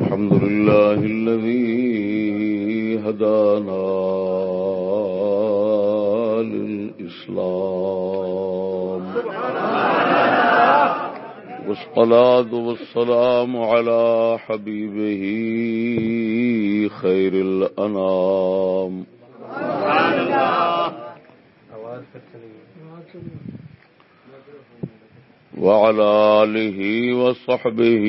الحمد لله الذي هدانا للإسلام والصلاة والسلام على حبيبه خير الأنام سبحان الله وعلى آله وصحبه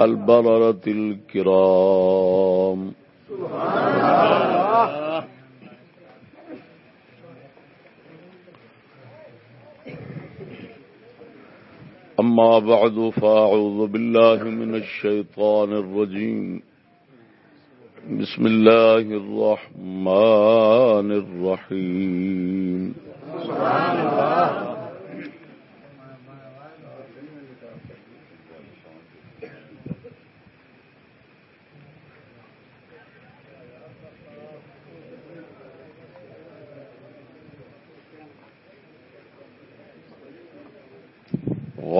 البررة الكرام. أما بعد فأعوذ بالله من الشيطان الرجيم. بسم الله الرحمن الرحيم.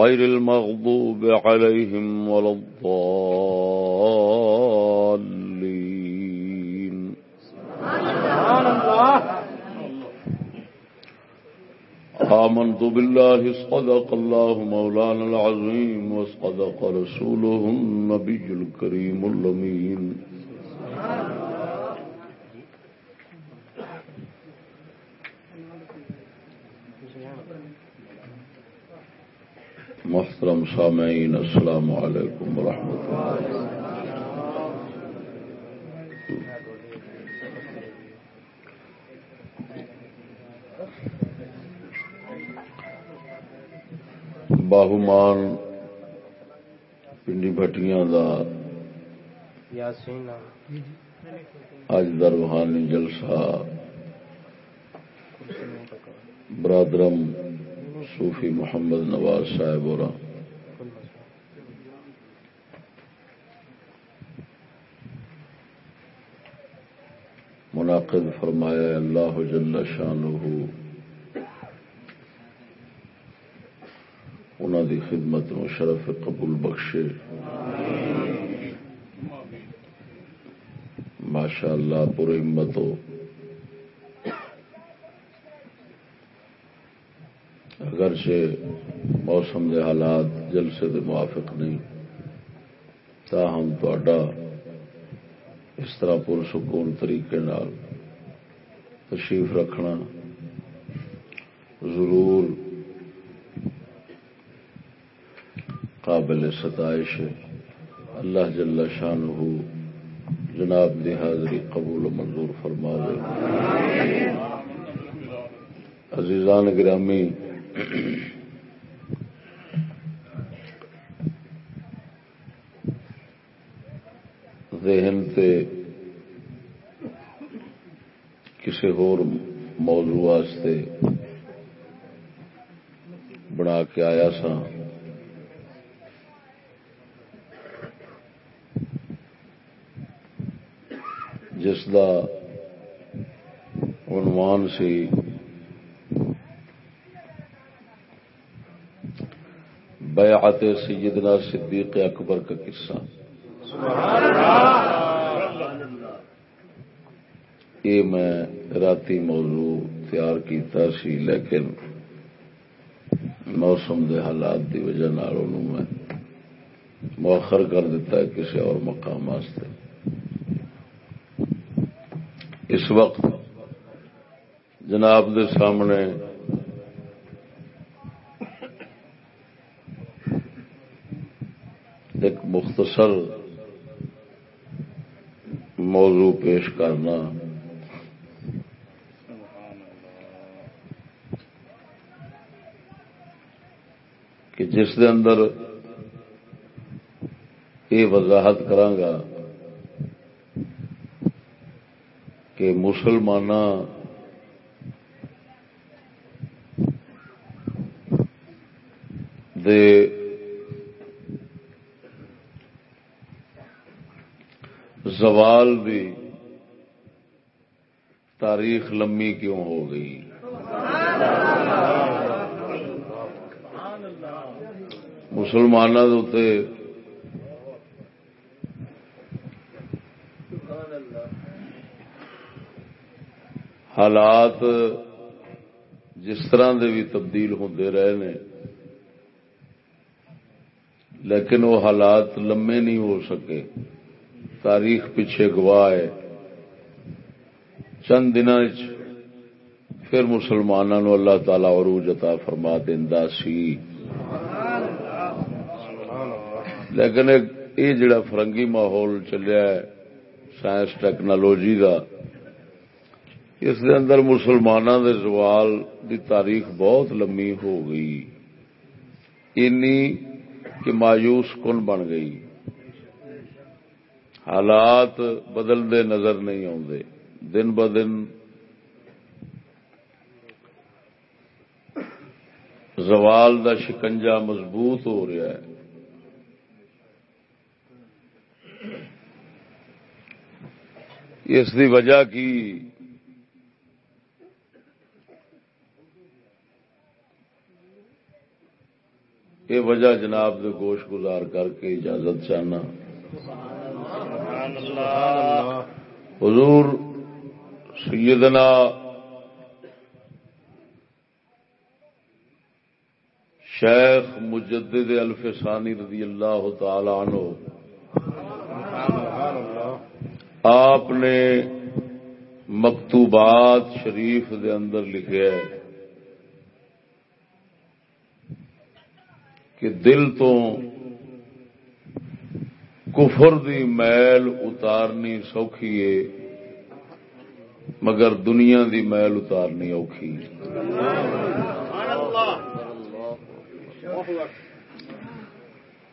غير المغضوب عليهم ولا الضالين. آمنت بالله صدق الله مولانا العظيم وصدق رسوله النبي الكريم اللمين محترم سامعین، السلام علیکم ورحمۃ اللہ باہمان پنڈی بٹیاں دا اج روحانی جلسہ برادرم صوفی محمد نواز صاحب اور منعقد فرمایا اللہ جل شانہ انہوں دی خدمت نو شرف قبول بخشے۔ ماشاء اللہ پورے ہمت ہو۔ اگرچہ موسم دے حالات جلسے دے موافق نہیں تاہم تا اس طرح پرسکون طریقے نال تشریف رکھنا ضرور قابل ستائش اللہ جل شان جناب دی حاضری قبول منظور فرما دے۔ عزیزان گرامی، ذہن سے کسی موضوع واسطے بنا کے آیا سا جس کا عنوان سی۔ بیعت سیدنا صدیق اکبر کا قصہ۔ یہ میں راتی موضوع تیار کیتا سی، لیکن موسم دے حالات دی وجہ میں مؤخر کر دیتا ہے کسی اور مقام واسطے۔ اس وقت جناب دے سامنے ایک مختصر موضوع پیش کرنا کہ جس دے اندر یہ وضاحت کرانگا کہ مسلمان دے زوال دی تاریخ لمبی کیوں ہو گئی؟ مسلمانوں کے حالات جس طرح دے بھی تبدیل ہوتے رہے نے، لیکن وہ حالات لمے نہیں ہو سکے۔ تاریخ پیچھے گواہ ہے۔ چند دن پھر مسلمانوں اللہ تعالی عروج عطا فرما دینا سی۔ لیکن یہ جڑا فرنگی ماحول چلیا ہے، سائنس ٹیکنالوجی کا اس دے اندر مسلمانوں دے زوال دی تاریخ بہت لمبی ہو گئی۔ اینی کہ مایوس کن بن گئی۔ حالات بدلتے نظر نہیں آتے دن ب دن زوال دا شکنجا مضبوط ہو رہا ہے۔ اس دی وجہ کی یہ وجہ جناب دے گوش گزار کر کے اجازت چاہنا۔ حضور سیدنا شیخ مجدد الفسانی رضی اللہ تعالی عنہ آپ نے مکتوبات شریف دے اندر لکھے کہ دل تو کفر دی میل اتارنی سوکھی ہے، مگر دنیا دی محل اتارنی اوکھی۔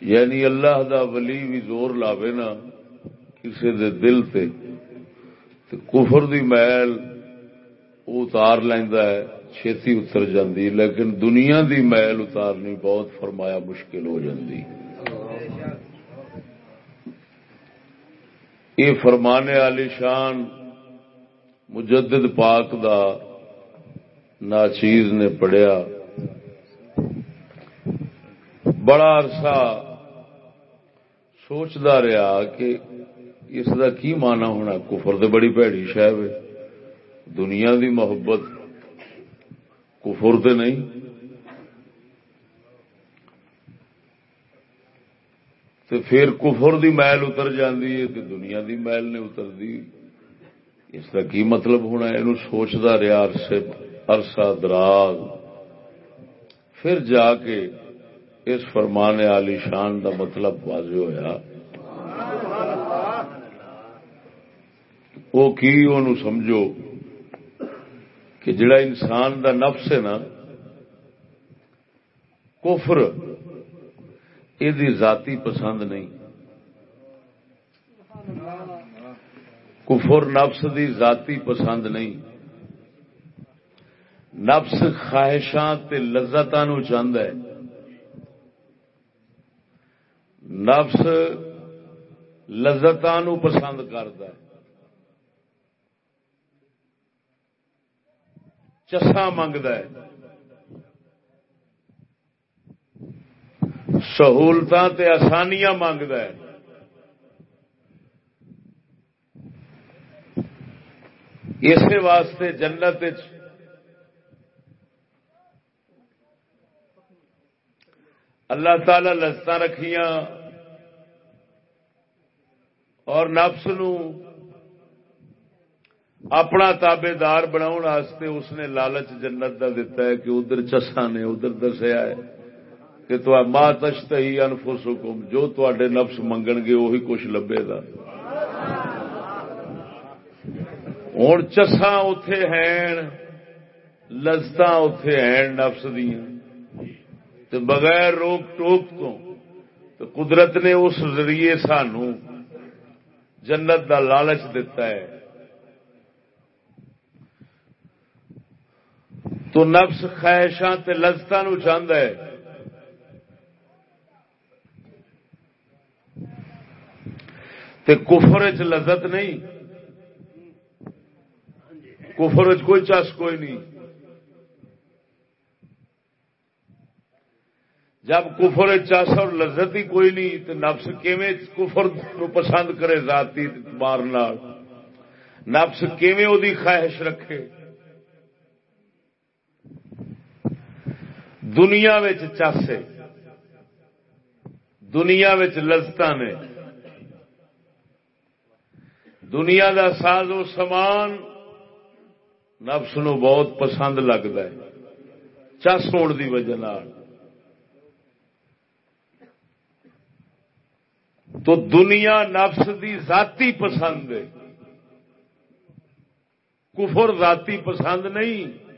یعنی اللہ دا ولی بھی زور لاوے نا کسی دے دل تے کفر دی محل اتار لینا ہے۔ چھتی اتر جاندی، لیکن دنیا دی محل اتارنی بہت فرمایا مشکل ہو جاندی۔ یہ فرمانے والی شان مجدد پاک دا ناچیز نے پڑھیا۔ بڑا عرصہ سوچتا رہا کہ اس دا کی مانا ہونا؟ کفر دے بڑی پیڑی شہ دنیا دی محبت کفر تے نہیں۔ تو پھر کفر دی محل اتر جاندی ہے تو دنیا دی محل نے اتر دی اس کا کی مطلب ہونا یہ سوچتا رہا عرصے عرصہ دراز۔ پھر جا کے اس فرمانے علی شان دا مطلب واضح ہوا وہ کی سمجھو؟ کہ جڑا انسان دا نفس ہے نا، کفر یہ ذاتی پسند نہیں۔ کفر نفس دی ذاتی پسند نہیں۔ نفس خواہشاں نو چاہد ہے۔ نفس نو پسند کرتا ہے۔ چسا منگد سہولت آسانیاں منگد اسی واسطے جنت اللہ تعالی لذت رکھیاں اور نفس نو اپنا تابے دار بنا اس نے لالچ جنت کا دتا ہے کہ ادھر چسا نے ادھر دسیا ہے کہ تو ماں تشت ہی انفس حکم جو تے نفس منگن گے وہی کچھ لبے گا۔ ہوں چسا اتے ہیں لذت اتے ہیں نفس دیا بغیر روک ٹوک تو قدرت نے اس ذریعے سانو جنت دا لالچ دتا ہے۔ تو نفس خواہشاں لذت نو چاہتا ہے۔ تے کفر چ لذت نہیں۔ کفر کوئی چس کوئی نہیں۔ جب کفر چس اور لذت ہی کوئی نہیں تو نفس کیویں کفر نو پسند کرے ذاتی مار نفس کیویں او دی خواہش رکھے؟ دنیا چاسے دنیا لذت نے۔ دنیا دا ساز و سامان نفس نو بہت پسند لگتا ہے۔ چس ہونے کی وجہ تو دنیا نفس دی ذاتی پسند ہے۔ کفر ذاتی پسند نہیں۔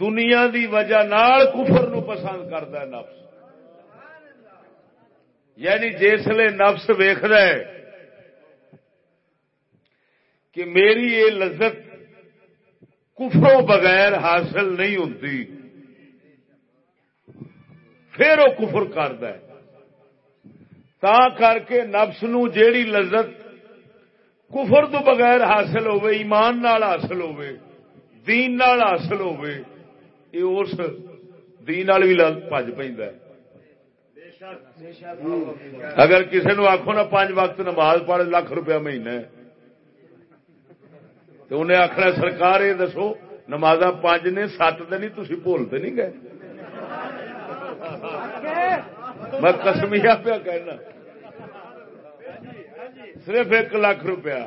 دنیا دی وجہ نال کفر نو پسند کرتا ہے نفس۔ یعنی جسے نفس ویخد کہ میری یہ لذت کفروں بغیر حاصل نہیں ہوتی پھر وہ کفر کرد تا کر کے نفس نو جیڑی لذت کفر تو بغیر حاصل ہوے ایمان نال حاصل ہوے دین نال حاصل ہوے یہ اس دین بھی بج پہ اگر کسی نو آخو نا پانچ وقت نماز پڑھ لاکھ روپیہ مہینہ تو انہیں آخر سرکار یہ دسو نماز پانچ نے سات دن تھی بولتے نہیں گئے میں کسمیا پیا کہنا صرف ایک لاکھ روپیہ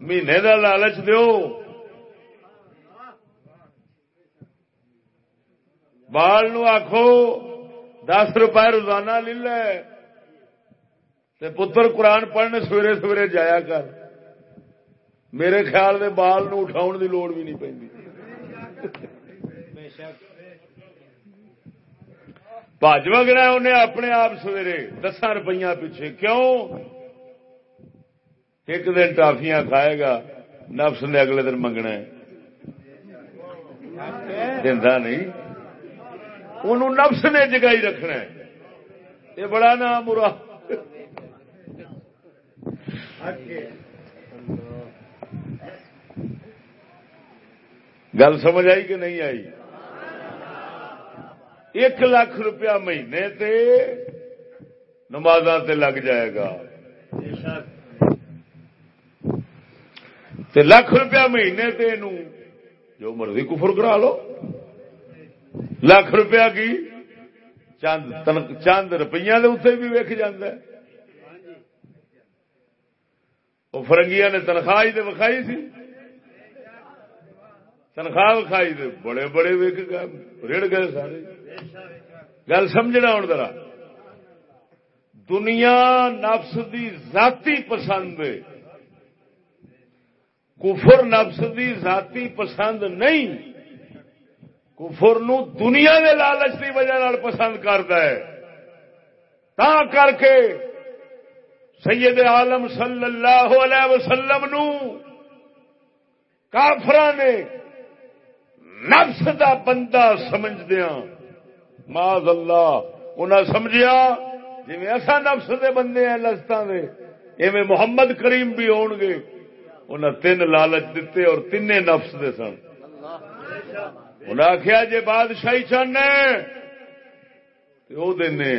مہینے کا لالچ دو بال نو آخو دس روپئے روزانہ لے لے۔ پتر قرآن پڑھنے سویرے سویرے جایا کر۔ میرے خیال میں بال نو اٹھاؤ دی لوڑ بھی نہیں پی پج وگنا انہیں اپنے آپ سویرے دسا روپیہ پیچھے۔ کیوں؟ ایک دن ٹافیاں کھائے گا، نفس نے اگلے دن منگنا نہیں۔ انہوں نفس نے جگائی رکھنا یہ بڑا نام برا گل سمجھ آئی کہ نہیں آئی؟ ایک لاکھ روپیہ مہینے تے نماز لگ جائے گا۔ تے لاکھ روپیہ مہینے تے نو جو مرضی کفر کرا لو۔ لاکھ روپیہ کی؟ چند چند روپیہ اتنے بھی ویک جانا وہ فرنگیا نے تنخواہ تو وکھائی سی۔ تنخواہ وکھائی دے بڑے بڑے ویک گئے رڑ گئے سارے۔ گل سمجھنا ہوں ذرا۔ دنیا نفس دی ذاتی پسند کفر نفس دی ذاتی پسند نہیں۔ کفر نو دنیا کے لالچ کی وجہ پسند کرتا ہے۔ تا کر کے سید عالم صلی اللہ علیہ وسلم نو کافران نے نفس دا بندہ سمجھدیا ماض اللہ انہیں سمجھیا جی ایسا نفس دے بندے ہیں لذتوں دے، ایویں محمد کریم بھی ہون گے۔ انہیں تین لالچ دیتے اور تین نفس دے سن۔ انہیں آخیا جی بادشاہی چاہنا وہ دینے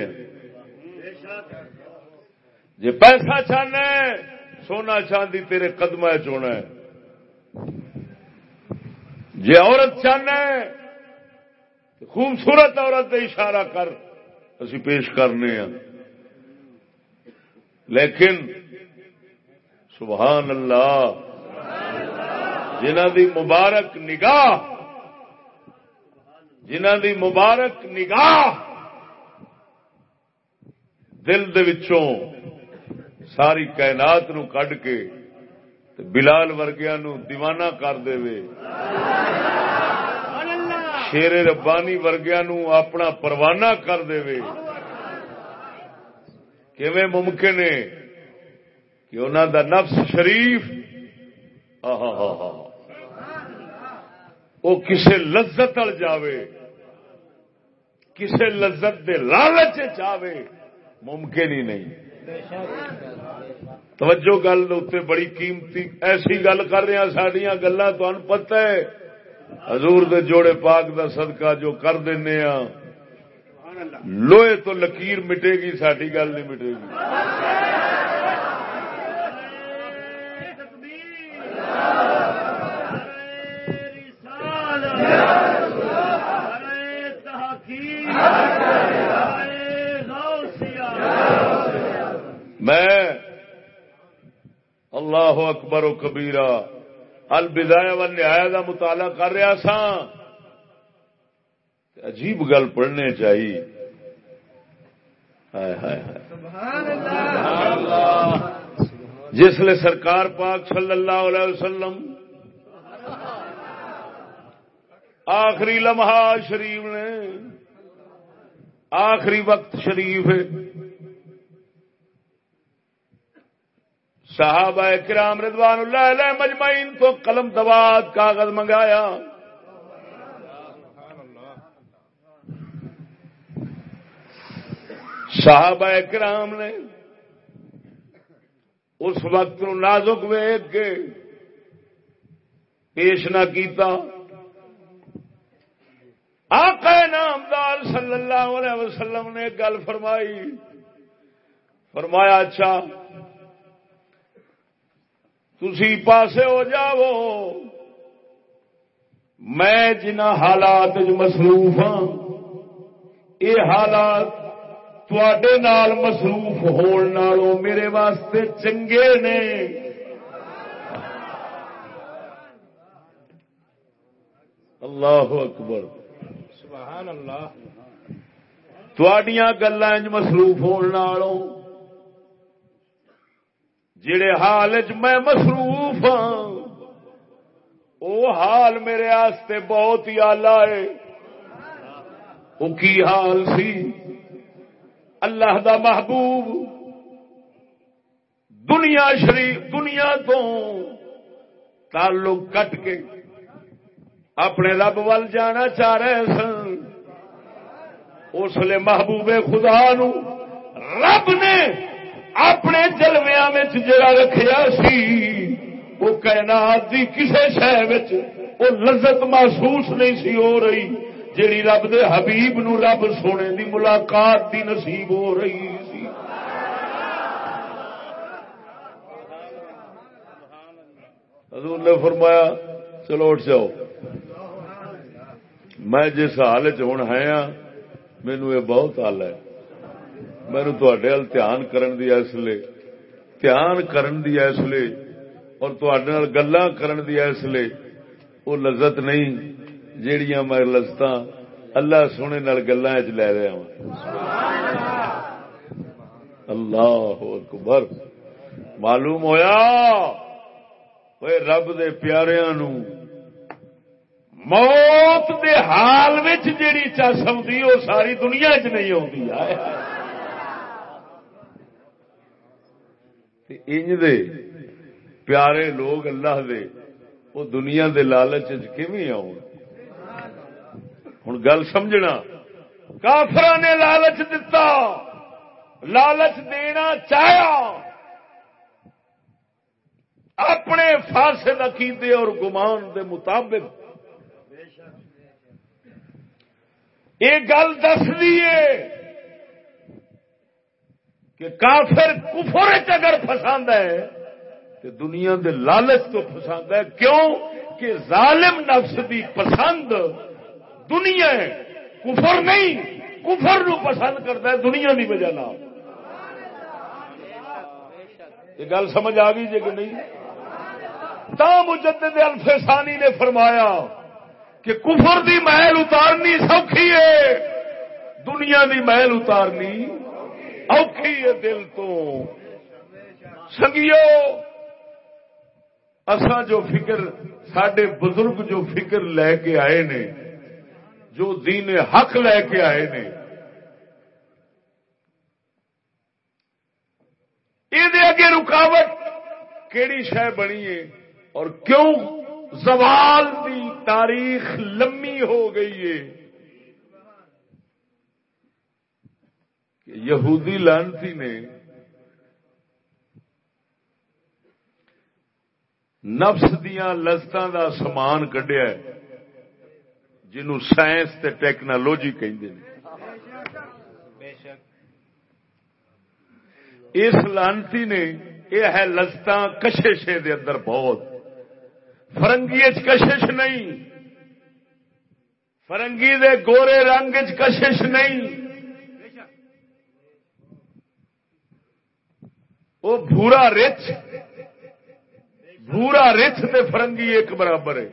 جی پیسہ چاہنا سونا چاندی تیرے قدم چونا جی عورت چاہنا خوبصورت عورت اشارہ کر، اسی پیش کرنے ہیں۔ لیکن، سبحان اللہ، جنہ دی مبارک نگاہ جنہ دی مبارک نگاہ دل دے وچوں ساری کائنات نو کڈ کے بلال ورگیا نو دیوانہ کر دے شیر ربانی ورگیا نو اپنا پروانہ کر دے کیویں ممکن ہے کہ انہوں دا نفس شریف۔ وہ کسے لذت جاوے، کسے لذت دے لالچ چاہے ممکن ہی نہیں۔ توجہ گل اتنے بڑی قیمتی، ایسی گل کر رہے ہیں سڈیا گلا پتہ ہے۔ حضور دے جوڑے پاک دا صدقہ جو کر دینا ہاں، لوہے تو لکیر مٹے گی ساری گل نہیں مٹے گی۔ میں اللہ اکبر و کبیرہ البدایا و نہایا کا مطالعہ کر رہا سا عجیب گل پڑھنے چاہیے جسل سرکار پاک صلی اللہ علیہ وسلم آخری لمحہ شریف نے، آخری وقت شریف صحابہ کرام رضوان اللہ علیہ مجمعین تو قلم دواد کاغذ منگایا۔ صحابہ کرام نے اس وقت نازک ویگ کے پیش نہ کیتا۔ آقا نامدار صلی اللہ علیہ وسلم نے گل فرمائی۔ فرمایا اچھا تھی پاسے ہو جاؤ۔ میں جنہ حالات مصروف ہاں یہ حالات نال مصروف ہو میرے واسطے چنگے نے۔ اللہ اکبر۔ سبحان اللہ۔ گلیں مصروف ہو جڑے حال چ میں مصروف ہاں وہ حال میرے آستے بہت ہی آلہ ہے۔ وہ کی حال سی؟ اللہ دا محبوب۔ دنیا شریف، دنیا تو تعلق کٹ کے اپنے رب ول جانا چاہ رہے سن۔ اس لیے محبوب خدا نو رب نے اپنے جلویا جڑا رکھا سی، وہ کائنات دی کسے شہر وہ لذت محسوس نہیں سی ہو رہی، جیڑی رب دے حبیب نو رب سونے دی ملاقات دی نصیب ہو رہی سی۔ حضور نے فرمایا، چلو اٹھ جاؤ۔ میں جس حال چ ہے ہاں مینو یہ بہت حال ہے مینو تڈے تے دھیان کرن دی اس لیے دھیان کرن دی اس لیے اور تے گلا کرن دی اس لیے وہ لذت نہیں جیڑیاں میں لذت اللہ سونے گلا لے رہا ہوں اللہ اکبر معلوم ہویا رب دے پیاریاں نو موت دے حال جیڑی چس آتی وہ ساری دنیا چ نہیں آتی انج دے پیارے لوگ اللہ دے وہ دنیا دے لالچ آؤ ہوں گل سمجھنا۔ کافر نے لالچ دتا، لالچ دینا چاہیا۔ اپنے فاسد عقیدے اور گمان دے مطابق یہ گل دس دیے کہ کافر کفر اگر پسند ہے تو دنیا دے لالچ تو پسند ہے، کیوں؟ کہ ظالم نفس دی پسند دنیا ہے، کفر نہیں، کفر نو پسند کرتا ہے دنیا دی وجہ نہ یہ گل سمجھ آ گئی جی کہ نہیں؟ تا مجدد الفسانی نے فرمایا کہ کفر دی محل اتارنی سوکھی ہے، دنیا دی محل اتارنی اوکھی ہے دل تو۔ سنگیو اسا جو فکر سڈے بزرگ جو فکر لے کے آئے نے، جو دین حق لے کے آئے نے یہ اگے رکاوٹ کیڑی شہ بنی ہے اور کیوں زوال دی تاریخ لمی ہو گئی ہے۔ کہ یہودی لانتی نے نفس دیا لذتوں کا سامان کڈیا جنہوں سائنس تے ٹیکنالوجی کہندے ہیں اس لانتی نے یہ ہے لذت شے دے اندر بہت۔ فرنگی کشش نہیں۔ فرنگی دے گورے رنگ کشش نہیں۔ وہ بھورا رچ بھورا رچ تے فرنگی ایک برابر ہے۔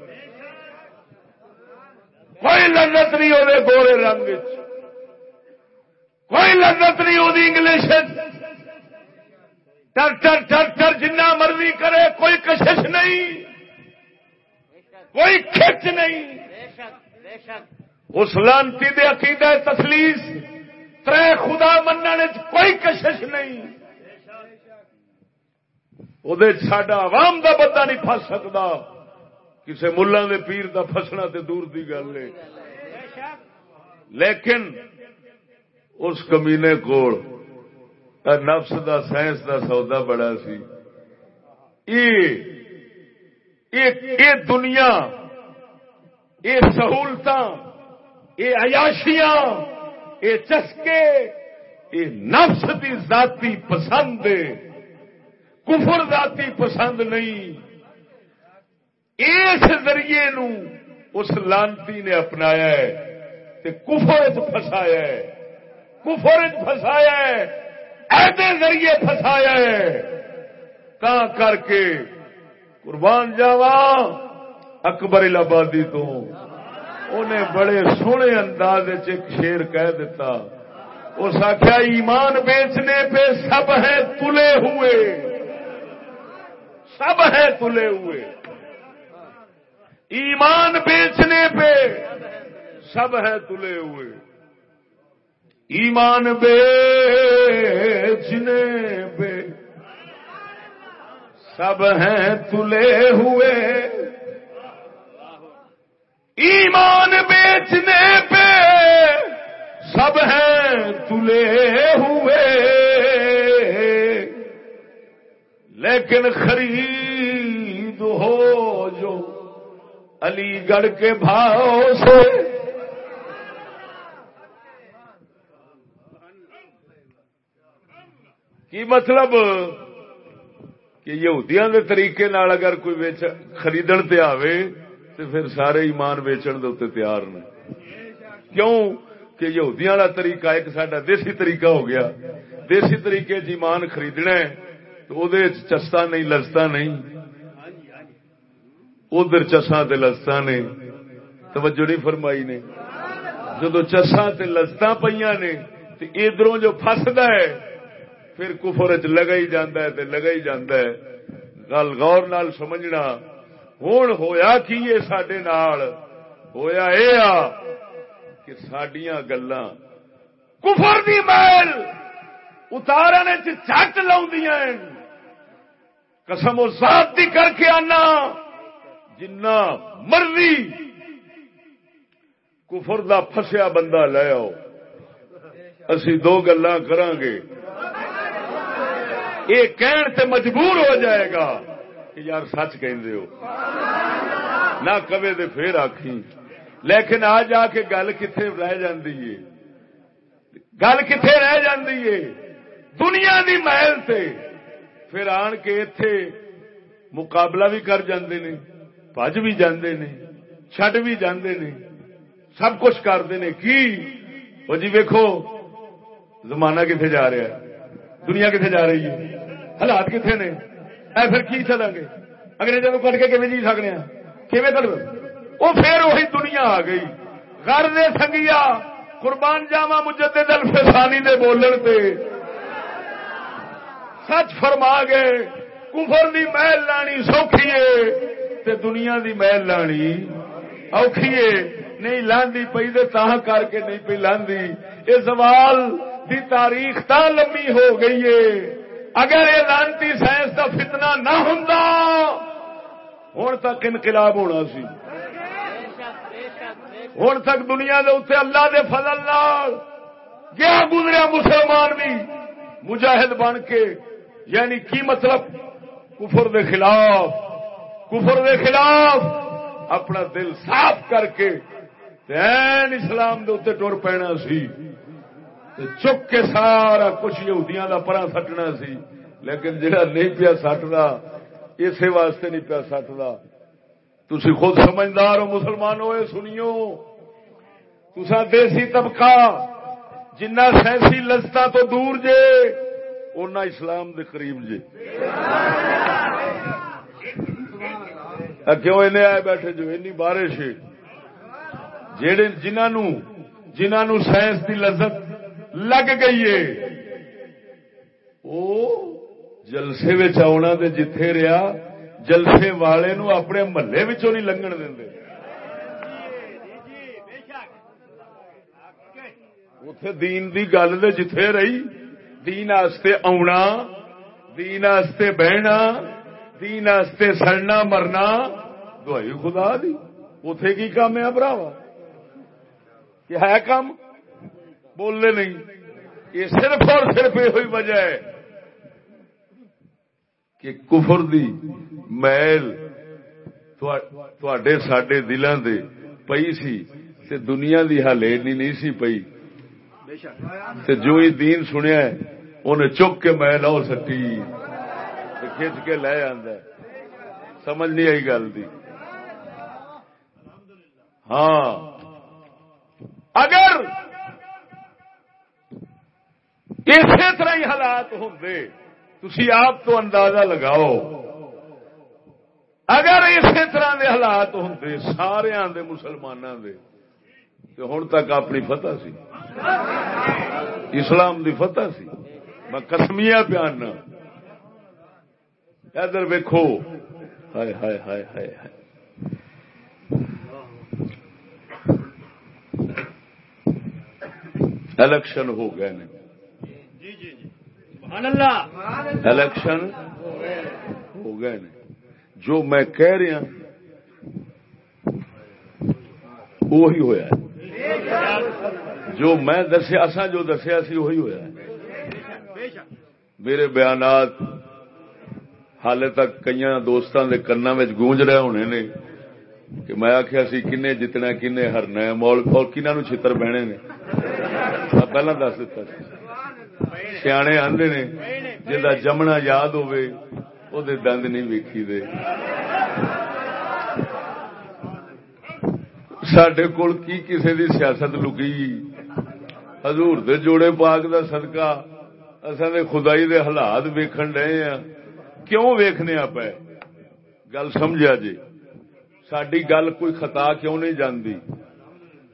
کوئی لذت نہیں وہ گورے رنگ کوئی لذت نہیں وہ انگلش ٹر ٹر ٹر ٹر جنا مرضی کرے، کوئی کشش نہیں۔ کوئی کھچ نہیں۔ اس لانتی دے عقیدہ تسلیس تر خدا من کوئی کشش نہیں۔ وہ سڈا عوام دا بندہ نہیں پس سکتا کسی ملان دے پیر دا فسنا تے دور دی گل ہے۔ لیکن اس کمینے کول نفس دا سائنس دا سودا بڑا سی۔ یہ دنیا یہ سہولت یہ عیاشیاں یہ چسکے یہ نفس دی ذاتی پسند، کفر ذاتی پسند نہیں۔ اس ذریعے نو اس لانتی نے اپنایا ہے کفر چسایا ہے۔ کفر چسایا ہے ایسے ذریعے فسایا ہے۔ تا کر کے قربان جاوا، اکبر آبادی تو۔ انہیں بڑے سونے انداز ایک شیر کہہ دیتا اس آخیا ایمان بیچنے پہ سب ہے تلے ہوئے۔ سب ہے تلے ہوئے۔ ایمان بیچنے پہ سب ہے تلے ہوئے۔ ایمان بیچنے پہ سب ہیں تلے ہوئے۔ ایمان بیچنے پہ سب ہیں تلے ہوئے۔ لیکن خرید ہو جو علی گڑھ کے بھاؤ سے۔ کی مطلب؟ کہ یہودیاں دے طریقے نال اگر کوئی خریدن تے آوے تو پھر سارے ایمان ویچن دے تیار نے۔ کیوں؟ کہ یہودیاں والا طریقہ ایک ساڈا دیسی طریقہ ہو گیا۔ دیسی طریقے چ ایمان خریدنا ہے تو وہ چستا نہیں لستا نہیں۔ ادھر چسا لستا نے۔ توجہ نہیں فرمائی نے۔ جدو چسا لستا پہ نے ادھروں جو فسدا ہے پھر کفر چ لگا ہی جانا ہے تے لگا ہی جانا ہے۔ گل غور نال سمجھنا۔ ہوں ہویا کی یہ سڈے ہویا اے آ کہ سڈیا گلا کفر دی محل اتارنے چٹ لا قسم و ذات دی کر کے آنا۔ جنا مرضی کفر دا فسیا بندہ لے آؤ۔ اسی دو گلا کران گے یہ کہن تے مجبور ہو جائے گا کہ یار سچ کہ نہ کبے دے پھر آخی لیکن آ جا کے گل کتنے رہ جاندی ہے۔ گل کتنے رہ جاندی ہے۔ دنیا دی محل سے پھر آن کے اتے مقابلہ بھی کر جاندے نے بج بھی جاندے نے، چھڈ بھی جاندے نے، سب کچھ کرتے نے۔ کی؟ وہ جی ویکو زمانہ کتنے جا رہا ہے؟ دنیا کتنے جا رہی ہے؟ حالات کتنے نے؟ اے پھر کی چلا گے؟ انگریزوں کو کٹ کے کھے جی سکنے کھے کر وہ پھر وہی دنیا آ گئی۔ گھر دے سنگیا، قربان جاوا مجدد الفسانی دے بولن تے۔ سچ فرما گئے، کفر دی محل لانی سوکھی تے دنیا دی محل لانی اوکھی نہیں لاندی پئی دے تاہ کر کے نہیں پی لاندی یہ سوال دی تاریخ تا لمبی ہو گئی ہے۔ اگر یہ لانتی سائنس کا فتنہ نہ ہوں ہوں تک انقلاب ہونا سی۔ ہوں تک دنیا دے اتنے اللہ دے فضل لال گیا گزریا مسلمان بھی۔ مجاہد بن کے۔ یعنی کی مطلب؟ کفر دے خلاف۔ کفر دے خلاف۔ اپنا دل صاف کر کے۔ اسلام دے اتنے ٹر پینا سی۔ چک کے سارا کچھ یہودیاں کا پرا سٹنا سی۔ لیکن جہاں نہیں پیا سٹتا اسی واسطے نہیں پیا سٹتا تھی خود سمجھدار ہو، مسلمان ہوئے سنیو۔ تسا دیسی طبقہ، جنہ سینسی لذتا تو دور جے اُنہ اسلام دے قریب جے۔ کیوں اینے آئے بیٹھے جو؟ اینی بارش ہے۔ جہے جنہوں جنہوں سائنس کی لذت لگ گئی ہے۔ وہ جلسے آنا دے جتھے رہا جلسے والے نو اپنے محلے نہیں لنگن دیں اتے دین دی گل دے جتھے رہی، دین آستے آنا دین آستے بہنا، دین آستے سڑنا، مرنا۔ دوائی خدا دی اتے کی کام ہے براوا کہ ہے کام؟ بولنے نہیں۔ یہ صرف اور صرف یہ ہوئی وجہ ہے کہ کفر دی محل تھوڑے سڈے دلان دے پئی سی تے دنیا دی ہالے نہیں سی پئی۔ تے جو ہی دین سنیا ہے انہیں چک کے محل آؤ سٹی۔ کھچ کے لے آدھا سمجھ نہیں آئی گل دی۔ ہاں۔ اگر اسی طرح ہی حالات ہوں تھی آپ تو اندازہ لگاؤ۔ اگر اسی طرح دے حالات ہوں سارا مسلمانوں دے، تو ہوں تک اپنی فتح سی۔ اسلام دی فتح سی۔ میں کسمیا پیان ادھر ویکو ہائے ہائے ہائے ہائے ہائے۔ الیکشن ہو گئے الیکشن ہو گئے جو میں کہہ رہا وہی ہوا جو میں دسیا سا جو دسیا سی، وہی ہوا میرے بیانات حال تک کئی دوستوں کے کنا گونج رہے ہونے نے کہ میں آخیا سی کن جتنا کن ہرنا مول، اور کنہوں چھتر بہنے نے۔ پہلے دس دتا سیانے آدھے نے جا جمنا یاد ہوے وہ دند نہیں ویکھی دے سڈے کول کی کسی دی سیاست لگی حضور دے جوڑے پاک دا صدقہ اصل دے خدائی دے حالات ویکھن ڈے ہاں کیوں ویکھنے آپ گل سمجھا جی ساری گل کوئی خطا کیوں نہیں جاندی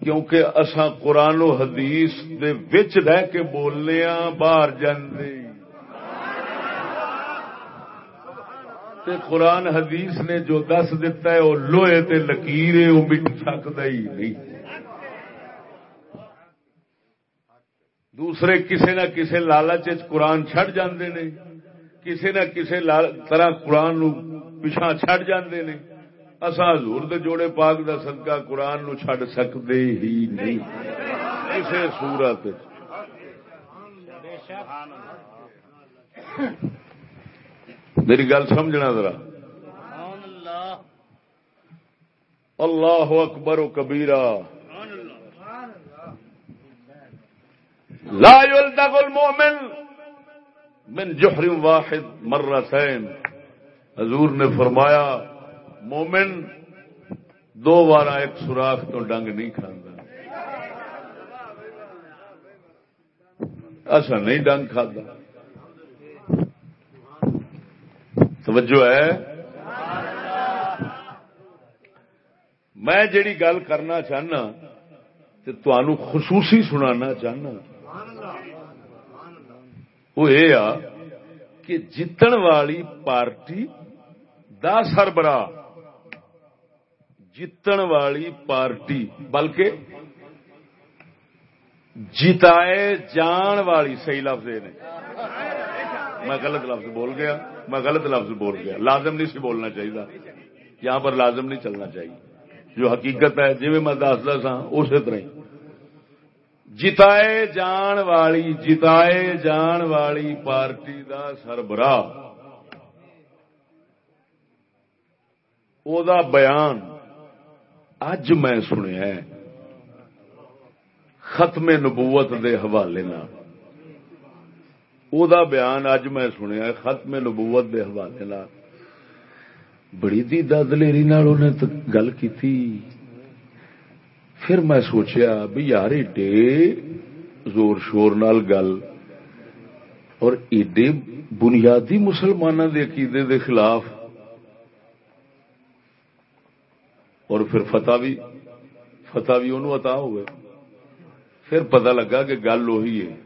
کیونکہ اصا قرآن و حدیث دے وچ رہ کے بولنے باہر جانے قرآن حدیث نے جو دس دتا ہے، وہ لوہے تے لکیر وہ مٹ سکتا ہی نہیں۔ دوسرے کسے نہ کسے لالچ قرآن چڈ جاندے نے۔ کسے نہ کسے طرح قرآن نو پچھا چڈ جاندے نے۔ اصا ہزور دے جوڑے پاک دا صدقہ قرآن نو چھڈ سکتے ہی نہیں۔ کسی سورت میری گل سمجھنا ذرا۔ اللہ اکبر و کبیرا لا يلدغ المؤمن من جحر واحد مرتين حضور نے فرمایا مومن دو بار ایک سوراخ تو ڈنگ نہیں کھانا ایسا نہیں ڈنگ کھانا توجہ ہے؟ میں جیڑی گل کرنا چاہنا تو خصوصی سنانا چاہنا، وہ یہ کہ جتن والی پارٹی دا سربراہ جیتن والی پارٹی، بلکہ جتائے جان والی، صحیح لفظ نے۔ میں غلط لفظ بول گیا، میں غلط لفظ بول گیا۔ لازم نہیں سی بولنا چاہیے۔ یہاں پر لازم نہیں چلنا چاہیے۔ جو حقیقت ہے جی میں دستا ہاں، سا اسی طرح جتائے جان والی جتائے جان والی پارٹی دا سربراہ۔ او بیان۔ اج میں سنیا ختم نبوت دے حوالے او دا بیان اج میں سنیا ختم نبوت دے حوالے بڑی دیدا دلیری نے گل کی پھر میں سوچیا بھی یار ایڈے زور شور نال گل اور ایڈے بنیادی مسلمانوں کے عقیدے دے خلاف اور پھر فتح بھی فتح بھی انہوں عطا ہوئے پھر پتہ لگا کہ گل وہی ہے۔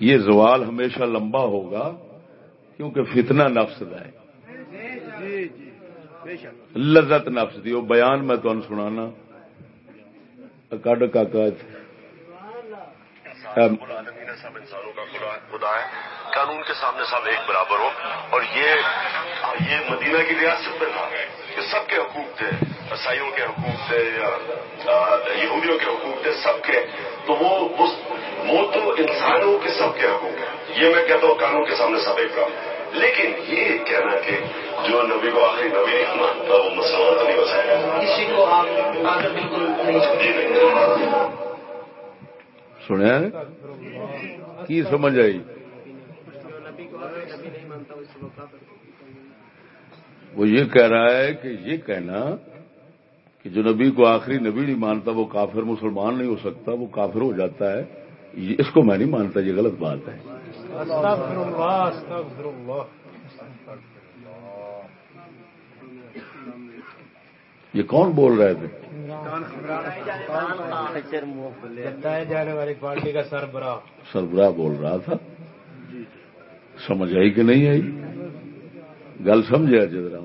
یہ زوال ہمیشہ لمبا ہوگا کیونکہ فتنہ نفس دا ہے۔ لذت نفس دی۔ وہ بیان میں تمہیں سنانا۔ کڈ کا سب انسانوں کا خدا ہے قانون کے سامنے سب ایک برابر ہو۔ اور یہ یہ مدینہ کی ریاست میں تھا کہ سب کے حقوق تھے۔ عیسائیوں کے حقوق تھے یا یہودیوں کے حقوق تھے سب کے۔ تو وہ وہ تو انسانوں کے سب کے حقوق ہیں۔ یہ میں کہتا ہوں قانون کے سامنے سب ایک برابر۔ لیکن یہ کہنا کہ جو نبی کو آخری نبی مانتا وہ مسلمان تو نہیں ہو سکتا۔ کسی کو آپ بالکل نہیں۔ سنیا؟ کی سمجھ آئی؟ وہ یہ کہہ رہا ہے کہ یہ کہنا کہ جو نبی کو آخری نبی نہیں مانتا، وہ کافر مسلمان نہیں ہو سکتا، وہ کافر ہو جاتا ہے اس کو میں نہیں مانتا، یہ غلط بات ہے۔ یہ کون بول رہے تھے؟ جانے والی پارٹی کا سربراہ۔ سربراہ بول رہا تھا۔ سمجھ آئی کہ نہیں آئی؟ گل سمجھا جدرا۔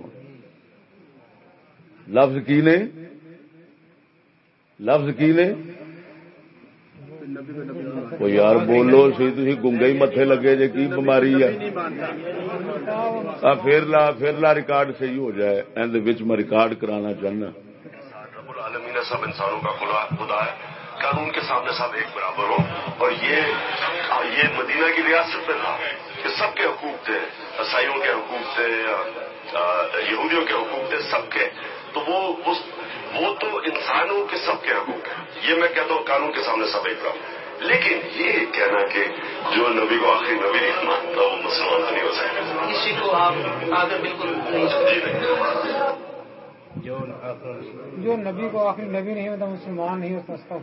لفظ کی نے؟ لفظ کی نے؟ وہ یار بولو سی تھی گنگے متے لگے جی کی بماری ہے؟ پھر لا پھر لا ریکارڈ صحیح ہو جائے اندر میں ریکارڈ کرانا چاہنا۔ رب العالمین سب انسانوں کا خدا ہے۔ قانون کے سامنے سب ایک برابر ہو اور یہ یہ مدینہ کی ریاست میں تھا کہ سب کے حقوق تھے۔ عیسائیوں کے حقوق تھے یہودیوں کے حقوق تھے، سب کے۔ تو وہ وہ تو انسانوں کے سب کے حقوق ہیں۔ یہ میں کہتا ہوں قانون کے سامنے سب ایک برابر۔ لیکن یہ کہنا کہ جو نبی کو آخری نبی نہیں مانتا وہ مسلمان تو نہیں ہو سکتا۔ کسی کو آپ بالکل جو نبی کو آخری نبی نہیں ہوتا مسلمان نہیں ہوتا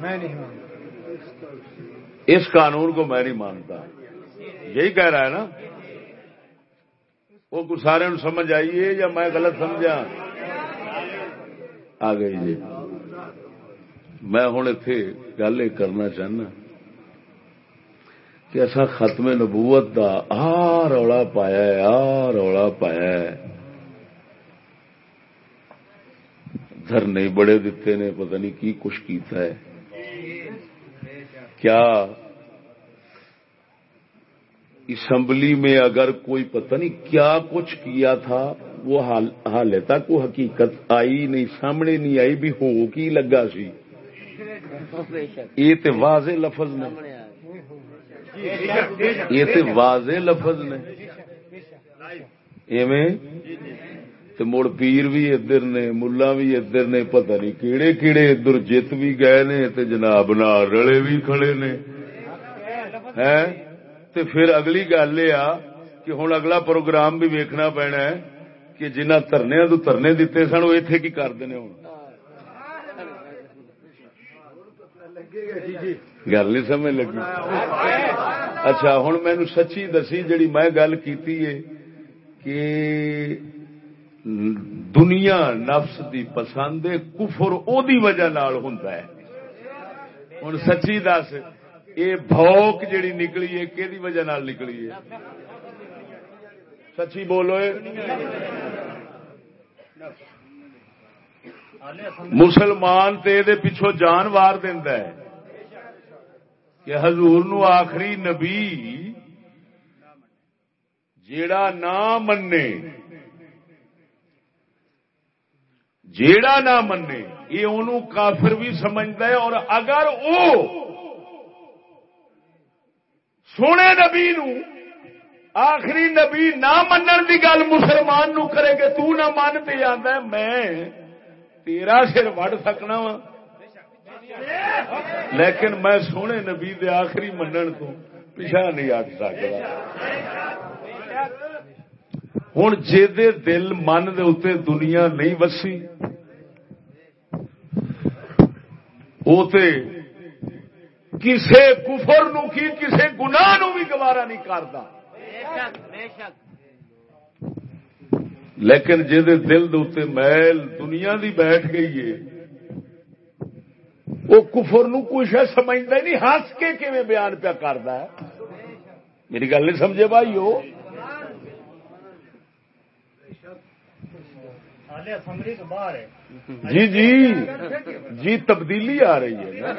میں نہیں مانتا۔ اس قانون کو میں نہیں مانتا۔ یہی کہہ رہا ہے نا۔ وہ کچھ سارے سمجھ آئیے یا میں غلط سمجھا؟ آ گئی جی میں ہوں اتے گل یہ کرنا چاہنا کہ ایسا ختم نبوت دا آ رولا پایا ہے آ رولا پایا ہے۔ دھرنے بڑے دیتے نے، پتہ نہیں کی کچھ کیتا ہے۔ کیا اسمبلی میں اگر کوئی پتہ نہیں کیا کچھ کیا تھا، وہ حال تک وہ حقیقت آئی نہیں، سامنے نہیں آئی بھی ہو کی لگا سی۔ یہ تو واضح لفظ نے۔ یہ تو واضح لفظ نے۔ ایویں؟ مڑ پیر بھی ادھر نے، ملا بھی ادھر نے، پتہ نہیں کیڑے کیڑے ادھر جت بھی گئے نے تے جناب نہ رلے بھی کھڑے نے۔ تے پھر اگلی گل یہ کہ ہوں اگلا پروگرام بھی ویکنا پینا ہے کہ جنہ ترنے تو ترنے دیتے سن، وہ اتے کی کرتے ہیں ہوں گل نہیں سمجھ لگی اچھا ہوں مینو سچی دسی جڑی میں گل کی کہ دنیا نفس دی پسند کفر او دی وجہ نال ہوندا ہے ہن سچی دس اے بھوک جڑی نکلی ہے کیدی وجہ نال نکلی ہے سچی بولو مسلمان تے دے پچھو جان وار دیندا ہے کہ حضور نو آخری نبی جیڑا نہ مننے جیڑا نہ منے، یہ انہوں کافر بھی سمجھتا ہے اور اگر او سونے نبی نو آخری نبی نہ منن دی گل مسلمان نو کرے کہ تو نہ من پہ آتا ہے، میں تیرا سر وڈ سکنا وا۔ لیکن میں سونے نبی دے آخری منن تو پیچھا نہیں ہٹ سکتا۔ ہوں جے دل من دے اتنے دنیا نہیں وسی۔ وہ کسے کفر نو کی، کسے گناہ نو بھی گوارا نہیں کرتا لیکن جی دل دے میل دنیا دی بیٹھ گئی ہے۔ وہ کفر نو کچھ سمجھتا نہیں ہس کے کیون بیان پیا کرتا ہے؟ میری گل نہیں سمجھے بھائی وہ جی جی جی تبدیلی آ رہی ہے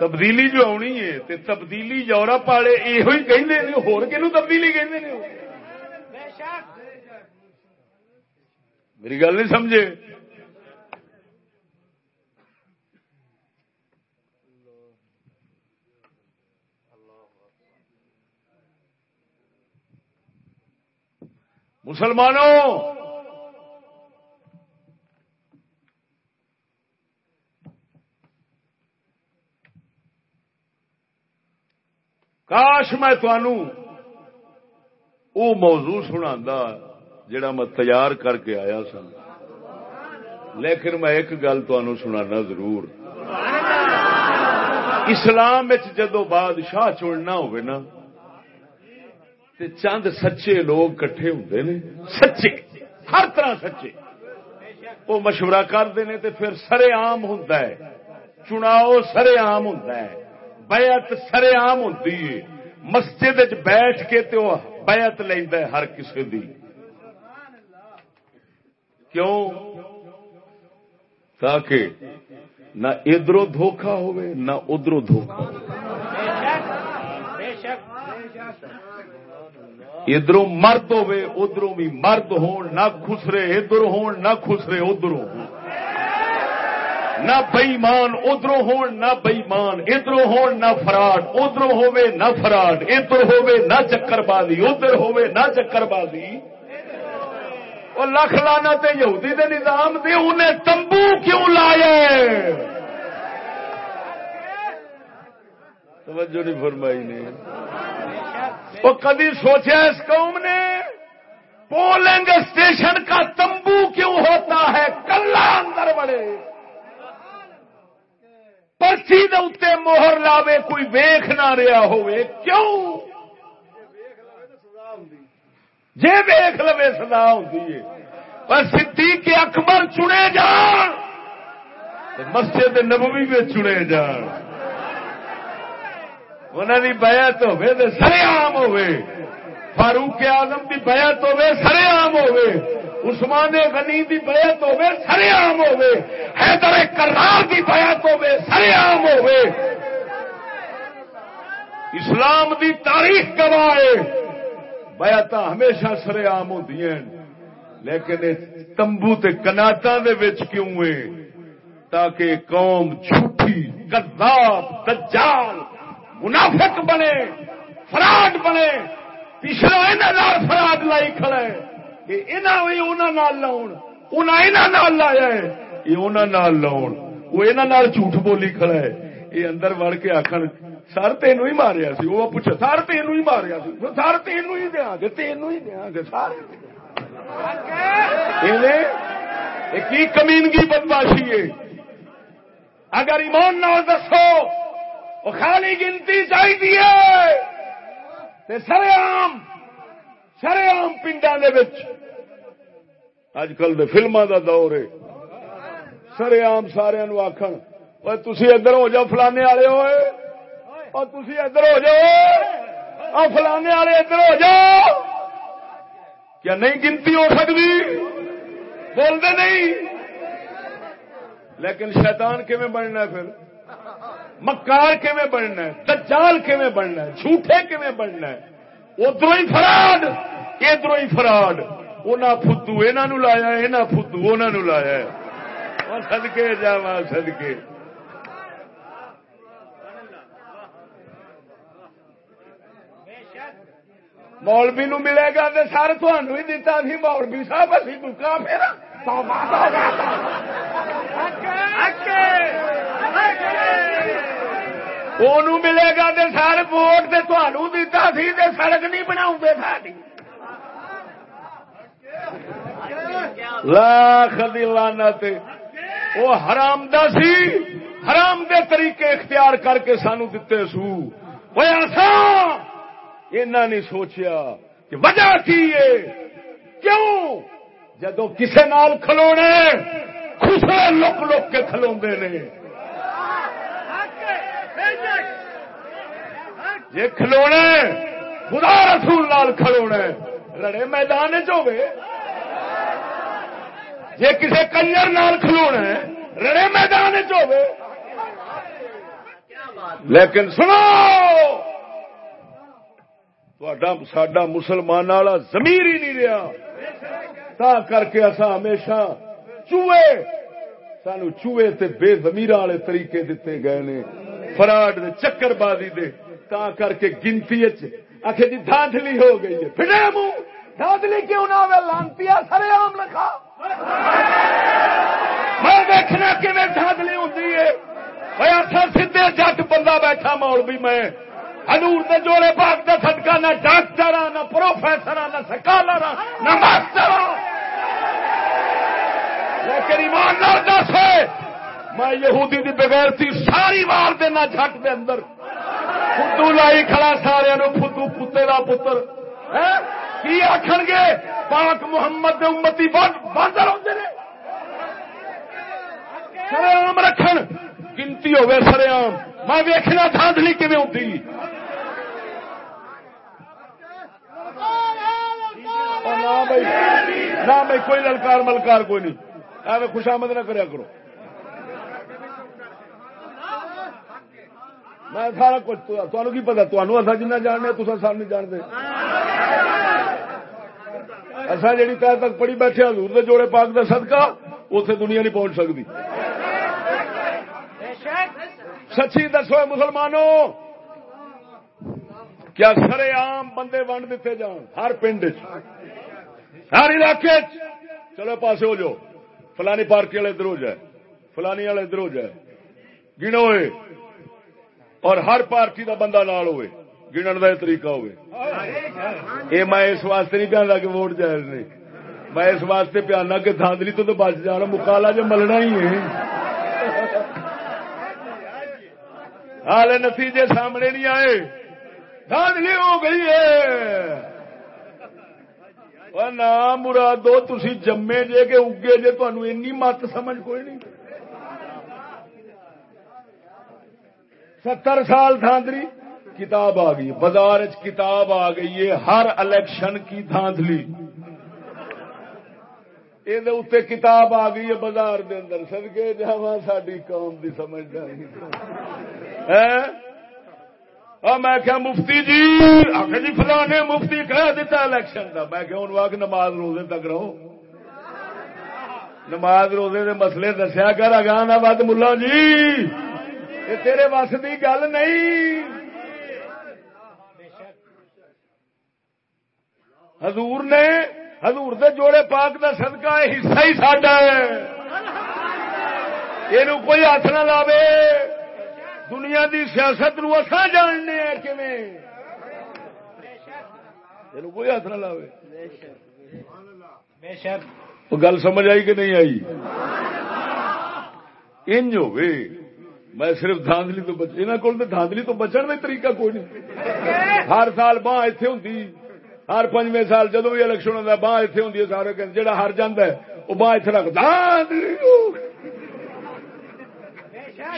تبدیلی جو آنی ہے تے تبدیلی یورپ والے یہ کہ ہو تبدیلی کہ میری گل نہیں سمجھے۔ مسلمانوں، کاش میں تھانوں وہ موضوع سنا جڑا میں تیار کر کے آیا سا لیکن میں ایک گل سنانا ضرور۔ اسلام جدو بادشاہ چننا نا تے چند سچے لوگ کٹھے ہوں نے۔ سچے، ہر طرح سچے۔ وہ مشورہ کرتے ہیں تے پھر سرے آم ہوں چناؤ سرے آم ہوں بیعت سرے آم ہوں مسجد بیٹھ کے تو بیعت لینا ہر کسی دی۔ کیوں؟ تاکہ نہ ادھر دھوکھا ہوئے، نہ ادھر دھوکھا ادھر مرد ہوے ادھر بھی مرد ہون نہ خسرے ادھر ہون نہ خسرے ادھر نہ بئیمان ادھر ہون نہ بئیمان ادھر ہون نہ فراڈ ادھر ہوے نہ فراڈ ادھر ہوے نہ چکر بازی ادھر ہوے نہ چکر بازی وہ لکھ لانا تے یہودی دے نظام دے، انہیں تمبو کیوں لائے؟ توجہ نہیں فرمائی نے۔ وہ کدی سوچا اس قوم نے؟ پولنگ اسٹیشن کا تمبو کیوں ہوتا ہے؟ کلا اندر بڑے۔ پرچی دے اتنے موہر لاوے، کوئی ویخ نہ رہا ہوئے۔ کیوں؟ جی ویخ لو سدا ہوتی ہے۔ پر صدیق اکبر چنے جان۔ مسجد نبوی میں چنے جان۔ انہوں کی بیعت ہوے تو سرے عام ہوے فاروق آزم کی بیعت ہوے سرے عام ہوے عثمان غنی کی بیعت ہوے سرے عام ہوے حیدر کرار کی بیعت ہوے سرے عام ہوے اسلام دی تاریخ گواہ بیعت ہمیشہ سرے عام ہوتی ہیں۔ لیکن تمبو تے کناٹا کیوں ہے تاکہ قوم جھوٹھی کذاب دجال منافق بنے، فراڈ بنے۔ پچھلا یہاں فراڈ لائی کھڑا ہے لاؤ لایا یہ انہوں لاؤ وہ یہاں جھوٹ بولی کھڑا ہے۔ یہ اندر وڑ کے آخر سر تین ہی ماریا سی۔ وہ پوچھا، سر تین ہی ماریا سی؟ سر تین ہی دیا گے تین ہی دیا گے سارے کی کمینگی بدماشی ہے۔ اگر ایمان نہ دسو وہ خالی گنتی چاہیے سر آم سر آم پنڈا اج کل فلما کا دور ہے۔ سر آم سارا آخر تھی ادھر ہو جاؤ، فلانے والے ہوئے اور تھی ادھر ہو جاؤ اور فلانے والے ادھر ہو جاؤ۔ کیا نہیں گنتی ہو سکتی؟ بولتے نہیں۔ لیکن شیطان کیون بننا پھر؟ مکار کیون بننا ہے؟ دجال کیون بننا ہے؟ جھوٹے کیون بننا ہے؟ ادھر ہی فراڈ ادھر ہی فراڈ۔ انہیں فدو یہ لایا یہاں فدو انہوں لایا سدکے جا سدکے مولوی نو ملے گا تو سر تھی دتا سی مولوی صاحب، اسی بکا پھر۔ ملے گا تو سر ووٹ تو تمہوں دتا سی سڑک نہیں بنا ساری لاکھ دی لعنت وہ حرام دا سی حرام دے طریقے اختیار کر کے سانو دتے سو وہ ایسا اینا نہیں سوچیا کہ وجہ کی ہے کیوں جدو کسے نال کھلونے خسرے لک لک کے کھلوندے نے جے کھلونے خدا رسول نال کھلونے، رڑے میدان چوے جی کسی کنجر نال کھلونا رڑے میدان چوے لیکن سنو سڈا مسلمان والا زمیر ہی نہیں رہا تا کر کے اصا ہمیشہ چوئے سانو چوئے تے بے زمیر والے طریقے دیتے گئے نے، فراڈ دے چکر بازی دے۔ تا کر کے گنتی آخر جی دھاندلی ہو گئی ہے۔ پھر منہ دھاندلی کیوں نہ لانتی سر آم لکھا۔ میں دیکھنا کہ دھاندلی ہوتی ہے۔ سیدے جٹ بندہ بیٹھا مول بھی میں۔ ہزور نے جوڑے پاک کا سدکا نہ ڈاکٹر نہ پروفیسر نہ سکالر نہ ماسٹر لیکن ایمان دس میں یہودی دی بغیر تھی ساری وار دینا جٹ دے اندر۔ فدو لائی کھڑا سارے فدو پتے کا پتر کی آخر گے پاک محمد امتی باندر ہیں سر آم رکھن گنتی ہوے سر آم میں ویکنا دھاندلی کیون ہوتی نہ بھائی کوئی للکار ملکار کوئی نہیں ایویں خوشامد نہ کریا کرو میں سارا کچھ تمہیں کی پتا? تمہیں اصا جاننے تو سر نہیں جانتے۔ اصا جی پیر تک پڑھی بیٹھے حضور دے جوڑے پاک دا صدقہ اتنے دنیا نہیں پہنچ سکتی سچی دسو مسلمانوں کیا سر عام بندے ونڈ دیتے جان، ہر پنڈ ہر علاقے چلو پاسے ہو جاؤ، فلانی پارک والے ادھر ہو جائے، فلانی والے ادھر ہو جائے۔ گنو اور ہر پارٹی دا بندہ نال ہوئے گنن کا طریقہ ہوئے۔ یہ میں اس واسطے نہیں پہنتا کہ ووٹ جائز نہیں میں اس واسطے پیانا کہ دھاندلی تو تو بچ جانا، مکالا جو ملنا ہی ہے۔ حال نتیجے سامنے نہیں آئے۔ دھاندلی ہو گئی ہے۔ نام مرادو تھی جمے جے کہ اگے جے تھی مت سمجھ کوئی نہیں ستر سال دھاندلی، کتاب آ گئی۔ بازار کتاب آ گئی ہے، ہر الیکشن کی دھاندلی۔ یہ کتاب آ گئی ہے بازار دے اندر۔ سدکے جا ساری قوم کی سمجھ سمجھداری میں کیا مفتی جی آخر جی فلانے مفتی کہہ دیتا الیکشن کا میں کیا کہ واق نماز روزے تک رہو۔ نماز روزے دے مسئلے دسیا کر، اگاں ود، ملا جی۔ یہ تیرے بس کی گل نہیں۔ حضور نے حضور دے جوڑے پاک دا صدقہ حصہ ہی ساڈا ہے۔ یہ کوئی ہاتھ نہ لاوے۔ دنیا دی سیاست نو اصا جاننے کوئی ہاتھ نہ لاوے۔ گل سمجھ آئی کہ نہیں آئی؟ انج ہوئے۔ میں صرف دھاندلی تو بچ یہاں کو دھاندلی تو بچن کا طریقہ کوئی نہیں۔ ہر سال باہ اتنے ہوں ہر پنجویں سال جدو بھی الیکشن ہوتا باہ اتنے ہوں سارے جہاں ہر جانا ہے وہ باہ اتنے رکھ۔ دھاندلی!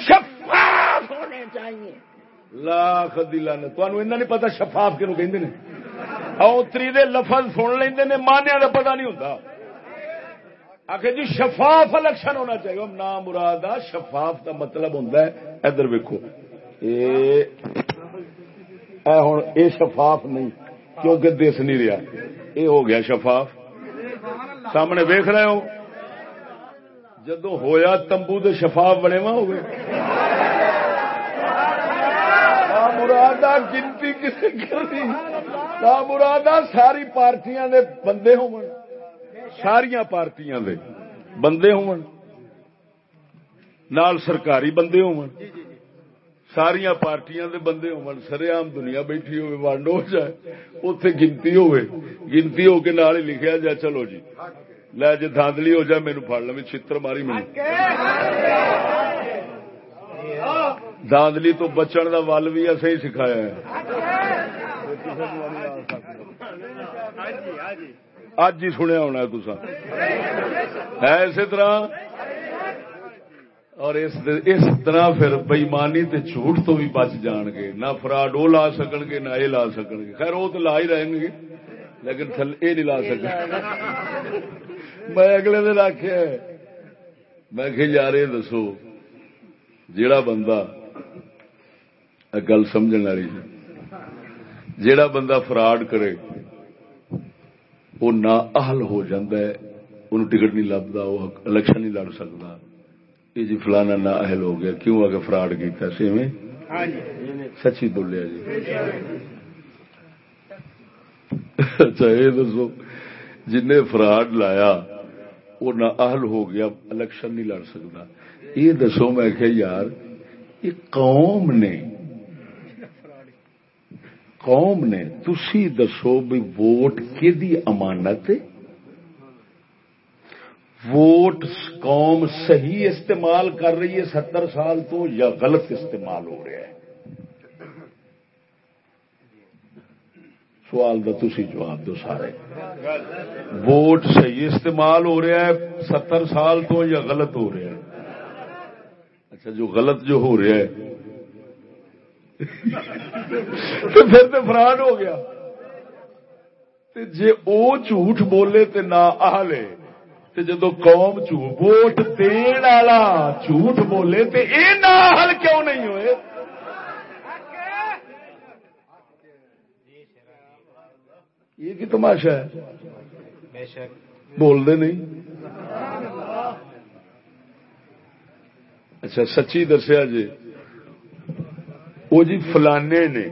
شفاف! ہونے چاہیے لاکھ دلان تمہیں نہیں پتا شفاف کیوں کہ اوتری دے لفظ سن لیں نے مانیا کا پتا نہیں ہوتا آخر جی شفاف الیکشن ہونا چاہیے۔ نام مراد شفاف کا مطلب ہوں ادھر ویکو ہوں یہ شفاف نہیں، کیونکہ دس نہیں رہا۔ یہ ہو گیا شفاف۔ سامنے ویخ رہے ہو۔ جدو ہویا تمبو دے شفاف بنے وا ہو گئے مرادا گنتی کسی کرنی۔ لا مرادا ساری پارٹیاں دے بندے ہون ساریا پارٹیاں دے بندے ہون، نال سرکاری بندے ہون۔ ساریا پارٹیاں دے بندے ہون سریام دنیا بیٹھی ہوئے ونڈ ہو جائے اتے گنتی ہوئے۔ گنتی ہو کے نال ہی لکھیا جائے چلو جی۔ لے جی دھاندلی ہو جائے مینو پڑ لو چھتر ماری مینو داندلی تو بچن دا ول بھی اصے ہی سکھایا ہے۔ ہاں جی، ہاں جی۔ اج ہی سنیا ہونا تسا ہے اسی طرح؟ اور اس اس طرح پھر بےمانی تے جھوٹ تو بھی بچ جان گے۔ نہ فراڈ وہ لا سکن گے، نہ یہ لا سکن گے۔ خیر وہ تو لا ہی رہیں گے، لیکن تھل یہ نہیں لا سکے میں اگلے دن آخیا میں کہ یار یہ دسو، جیڑا بندہ گل سمجھ والی جیڑا بندہ فراڈ کرے وہ نہ اہل ہو جاندہ ہے انہوں ٹکٹ نہیں لبدا وہ الیکشن نہیں لڑ سکتا یہ جی فلانا نہ اہل ہو گیا کیوں آگے فراڈ کیتا سی میں سچی بولیا جی۔ اچھا یہ دسو جن فراڈ لایا وہ نہ اہل ہو گیا الیکشن نہیں لڑ سکتا یہ دسو میں کہ یار یہ قوم نے قوم نے تسی دسو بھی ووٹ کہ امانت ووٹ قوم صحیح استعمال کر رہی ہے ستر سال تو یا غلط استعمال ہو رہا ہے؟ سوال کا تھی جواب دو سارے۔ ووٹ صحیح استعمال ہو رہا ہے، ستر سال تو یا غلط ہو رہا ہے؟ اچھا جو غلط جو ہو رہا ہے تو پھر تو فراڈ ہو گیا۔ جی وہ جھوٹ بولے تو نہ آلے جدو قوم ووٹ دن والا جھوٹ بولے تو یہ نہ حل کیوں نہیں ہوئے؟ یہ کی تماشا ہے؟ بولتے نہیں۔ اچھا سچی دسیا جی۔ وہ جی فلانے نے۔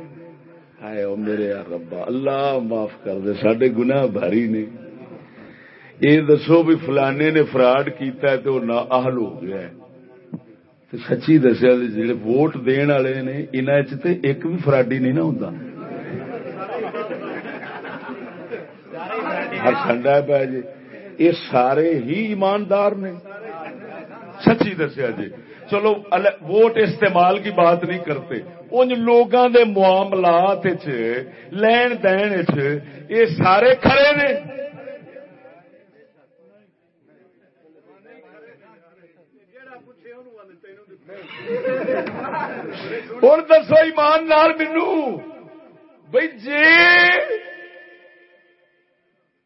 آئے او میرے یار ربا، اللہ معاف کر دے سڈے گناہ بھاری نے۔ یہ دسو بھی فلانے نے فراڈ کیتا ہے تو وہ نا اہل ہو گیا ہے۔ تو سچی دسیا جی ووٹ دن والے نے ان ایک بھی فراڈی نہیں نا ہوں ہر سنڈا پہ جی۔ یہ سارے ہی ایماندار نے۔ سچی دسیا جی۔ چلو ووٹ استعمال کی بات نہیں کرتے۔ ان لوگوں دے معاملات لین دین یہ سارے کھڑے نے۔ ہوں دسو ایمان نال مینو۔ بھائی جی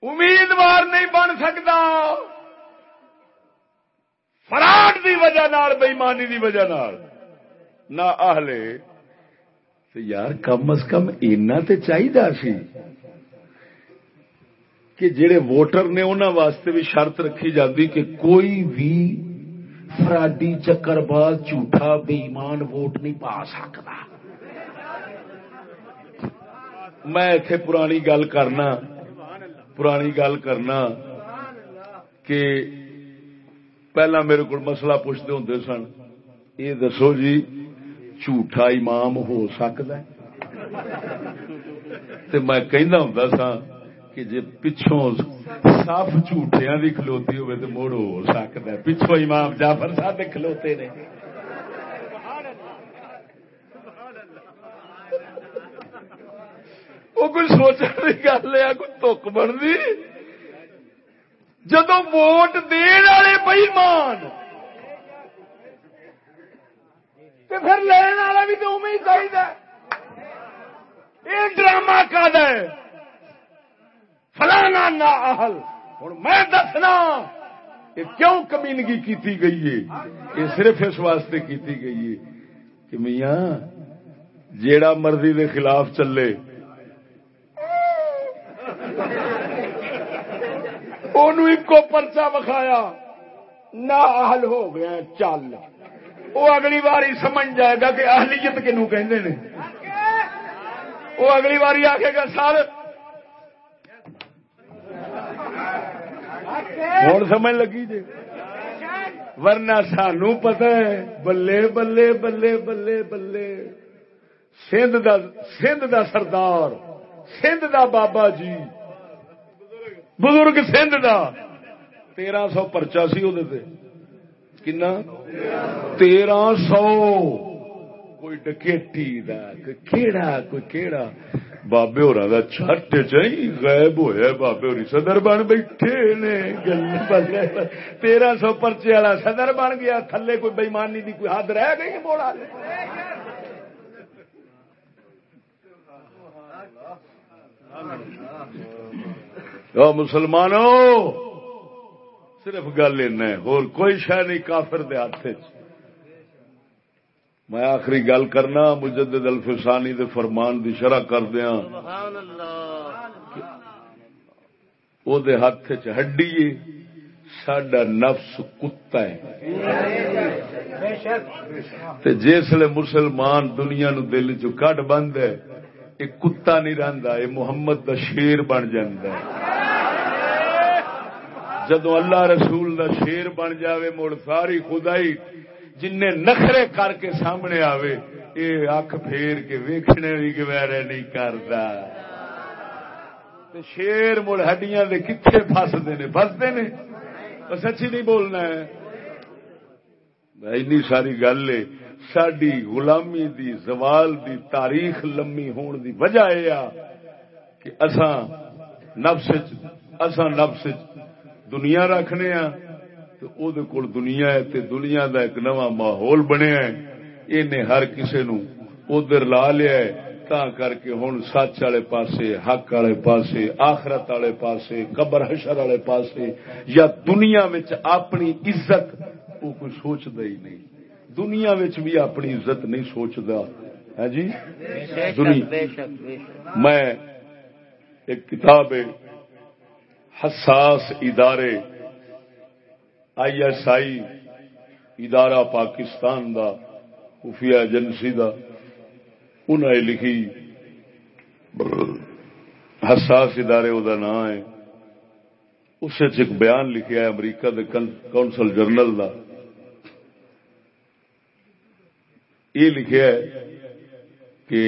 امیدوار نہیں بن سکتا فراڈ دی وجہ نال بےمانی دی وجہ نال، نہ آہلے یار کم از کم اینا تے چاہیے سی کہ جڑے ووٹر نے انہوں واسطے بھی شرط رکھی جاتی کہ کوئی بھی فراڈی چکر باز جھوٹا بےمان ووٹ نہیں پا سکتا۔ میں اتے پرانی گل کرنا، پرانی گل کرنا کہ پہلا میرے کو مسئلہ پوچھتے ہوں سن۔ یہ دسو جی جھوٹا امام ہو سکتا ہے میں کہنا ہوں سا کہ جی پچھوں صاف جھوٹیا کی کھلوتی ہوئے تو مڑ ہو سکتا ہے پچھوں امام جعفر صاحب کھلوتے نے وہ کوئی سوچنے کی گل ہے کوئی تک بنتی جدو ووٹ دن والے بئیمان پھر لین والا بھی تو ہی چاہیے یہ ڈرامہ کا فلانا نہ اہل۔ ہوں میں دسنا کہ کیوں کمینگی کیتی گئی ہے؟ یہ صرف اس واسطے کیتی گئی ہے کہ میاں، جیڑا مرضی دے خلاف چلے۔ ایک پرچا وکھایا۔ نہ اہل ہو گیا چل وہ اگلی بار ہی سمجھ جائے گا کہ اہلیت کنو کہ وہ اگلی باری آخے گا، سر ہوں سمجھ لگی جی۔ ورنہ سانو پتہ ہے، بلے بلے بلے بلے بلے۔ سندھ دا سندھ دا سردار، سندھ دا بابا جی۔ بزرگ سندھ دا۔ تیرہ سو پرچا سی وہ کنا تیرہ سو کوئی ڈکیٹی دا کوئی کیڑا کوئی کیڑا بابے ہورا دا چھٹ چاہی غائب ہویا بابے ہوری صدر بن بیٹھے نے گل تیرہ سو پرچے والا صدر بن گیا تھلے کوئی بےمانی دی کوئی حد رہ گئی موڑا مسلمانوں صرف گل اور کوئی شہ نہیں کافر دے ہاتھ میں آخری گل کرنا، مجدد الفسانی دے فرمان دی شرح کر دیا وہ ہاتھ چڈی سڈا نفس کتا ہے۔ جسے مسلمان دنیا نو دل چ کٹ بند ہے یہ کتا نہیں رہتا یہ محمد دا شیر بن جائے جدو اللہ رسول دا شیر بن جاوے، مڑ ساری خدائی جن نخرے کر کے سامنے آوے یہ اک پھیر کے ویکھنے بھی گوارے نہیں کرتا۔ شیر مڑ ہڈیاں دے کتنے فستے نے فستے نے۔ سچی نہیں بولنا ہے۔ اینی ساری گل ہے۔ ساری غلامی دی، زوال دی تاریخ لمبی ہون دی وجہ یہ کہ اساں نفس اساں نفس دنیا رکھنے ہاں تو او دے کول دنیا ہے تے دنیا دا ایک نواں ماحول بنیا ہے۔ اینے ہر کسے نو ادھر لا لیا ہے تا کر کے ہن سچ والے پاسے حق والے پاسے آخرت والے پاسے قبر حشر والے پاسے یا دنیا وچ اپنی عزت وہ کوئی سوچتا ہی نہیں۔ دنیا بھی اپنی عزت نہیں سوچتا ہے جی؟ میں ایک کتاب حساس ادارے آئی ایس آئی ادارہ پاکستان دا، خفیہ ایجنسی دا انہیں لکھی حساس ادارے وہ نام ہے۔ اس ایک بیان لکھا ہے امریکہ دے کونسل جرنل دا۔ یہ لکھا ہے کہ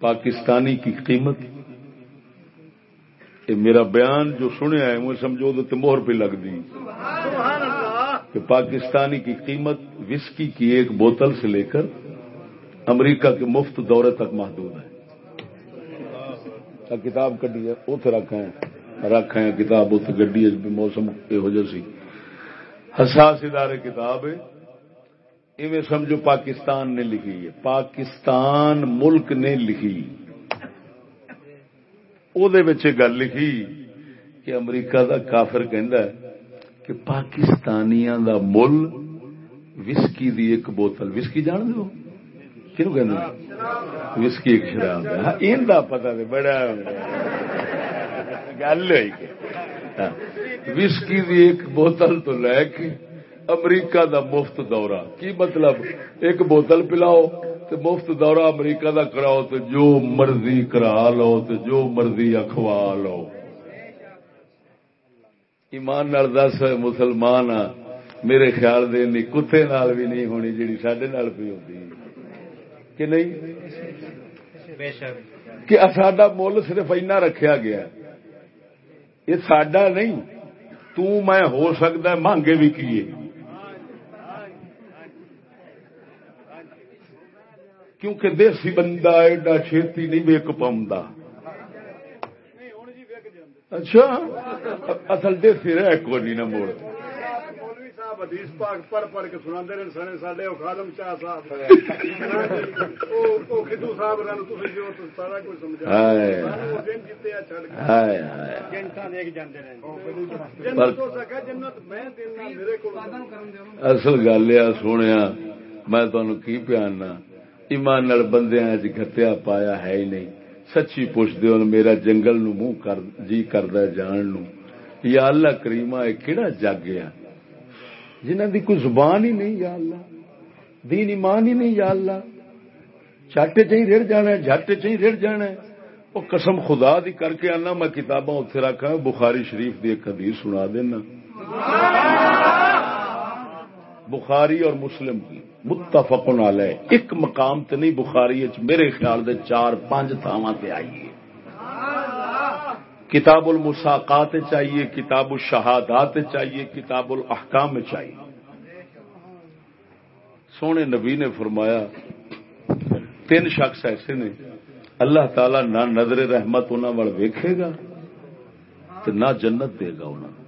پاکستانی کی قیمت میرا بیان جو سنیا ہے مجھے سمجھو تو مہر پہ لگ دی۔ کہ پاکستانی کی قیمت وسکی کی ایک بوتل سے لے کر امریکہ کے مفت دورے تک محدود ہے۔ کتاب کٹی ہے اتنے رکھے رکھے کتاب اتنے گڈی موسم یہ ہو سی حساس ادارے کتاب ہے۔ ایویں سمجھو پاکستان نے لکھی ہے۔ پاکستان ملک نے لکھی۔ گل لکھی کہ امریکہ دا کافر کہندا ہے کہ پاکستانیاں دا مل وسکی دی ایک بوتل وسکی جان دو کہ وسکی ایک شراب ہاں ان دا پتا بڑا گل ہوئی ہاں، وسکی دی ایک بوتل تو لے کے امریکہ دا مفت دورہ کی مطلب ایک بوتل پلاؤ تو مفت دورہ امریکہ دا کراؤ تو جو مرضی کرا لو تو جو مرضی اخوا لو۔ ایمان نال دس، مسلمان آ، میرے خیال دے نہیں کتے نال بھی نہیں ہونی جیڑی سڈے نال پی ہوتی کہ نہیں؟ کہ ساڈا مل صرف اینا رکھیا گیا۔ یہ ساڈا نہیں۔ تو میں ہو سکتا مانگے بھی کیے۔ کیونکہ دیسی بندہ ایڈا چھتی نہیں ویک پاؤں اچھا اصل دیسی رہ کو نہیں نہ موڑ۔ اصل گل یہ سونے میں تمہیں کی پیانا ایمان نال بندیا گتیا پایا ہے ہی نہیں۔ سچی پوچھتے ہو میرا جنگل نو منہ کر جی کرد جان نو۔ یا اللہ کریما یہ کہڑا جگ آ جنہ دی کوئی زبان ہی نہیں یا اللہ۔ دین ایمان ہی نہیں یا اللہ۔ چٹ چ ہی رڑ جانا ہے جٹ چ ہی رڑ جانا ہے۔ وہ قسم خدا دی کر کے آنا، میں کتاباں اتنے رکھا بخاری شریف دی ایک حدیث سنا دینا۔ بخاری اور مسلم کی۔ متفق علیہ۔ ایک مقام تے نہیں، بخاری اچ میرے خیال دے چار پانچ تھاواں تے آئی ہے کتاب المساقات چاہیے کتاب الشہادات چاہیے کتاب الاحکام چاہیے سونے نبی نے فرمایا، تین شخص ایسے نے، اللہ تعالی نہ نظر رحمت انہوں ویکھے گا نہ جنت دے گا انہوں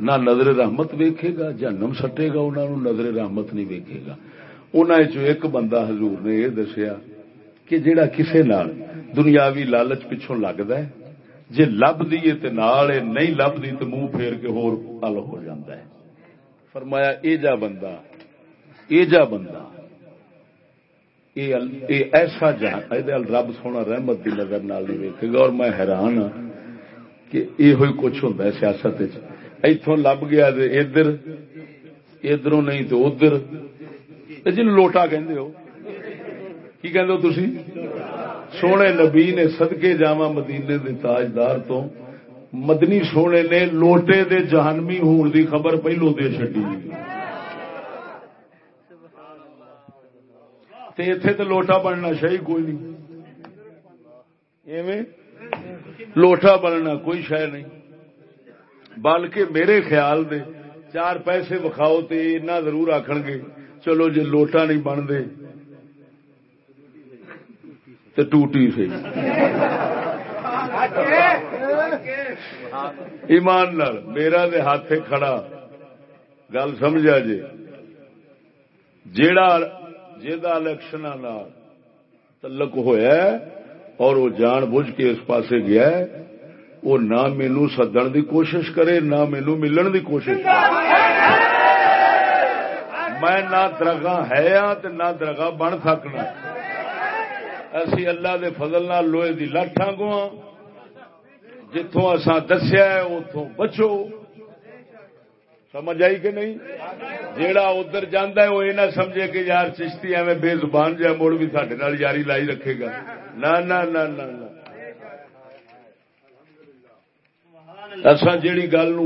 نہ نظر رحمت ویکھے گا جنم سٹے گا انہوں نظر رحمت نہیں ویکھے گا۔ انہوں ایک بندہ حضور نے یہ دسیا کہ جیڑا کسے نال دنیاوی لالچ پچھوں لگتا ہے جی لب دیے تو نال نہیں لب دی تو منہ پھیر کے ہور ال ہو جاتا ہے۔ فرمایا، اے جا بندہ، اے جا بندہ، اے ایسا جہاں رب سونا رحمت دی نظر نال نہیں ویکے گا۔ اور میں حیران ہاں کہ یہ کچھ ہوں سیاست اتوں لب گیا ادھر ادھر نہیں تو ادھر۔ جن لوٹا کہ کی کہ تھی سونے نبی نے سدکے جاوا مدینے دے تاجدار تو مدنی سونے نے لوٹے دے جہانوی ہون دی خبر پہلو دے چڈی اتے تو لوٹا بننا شاہی کوئی نہیں۔ ایویں؟ لوٹا بننا کوئی شہ نہیں۔ بلکہ میرے خیال دے چار پیسے وکھاؤ تو اتنا ضرور آخن گے چلو جی لوٹا نہیں بنتے تو ٹوٹی سی ایمان نال، میرا دے ہاتھ کھڑا۔ گل سمجھا جی جیڑا جا الیکشن تعلق ہوا اور وہ جان بوجھ کے اس پاسے گیا ہے وہ نہ مینو سدن دی کوشش کرے، نہ مینو ملن دی کوشش کرے۔ میں نہ درگاہ ہے ہاں نہ درگاہ بن سکنا۔ اسی اللہ دے فضل نال لوہے دی لاٹھاں گواں جتوں اساں دسیا ہے اتوں بچو۔ سمجھ آئی کہ نہیں؟ جیڑا ادھر جانا ہے، وہ یہ نہ سمجھے کہ یار چشتی ایویں بے زبان جا مڑ بھی سڈے یاری لائی رکھے گا۔ نہ نہ نہ نہ اساں جیڑی گل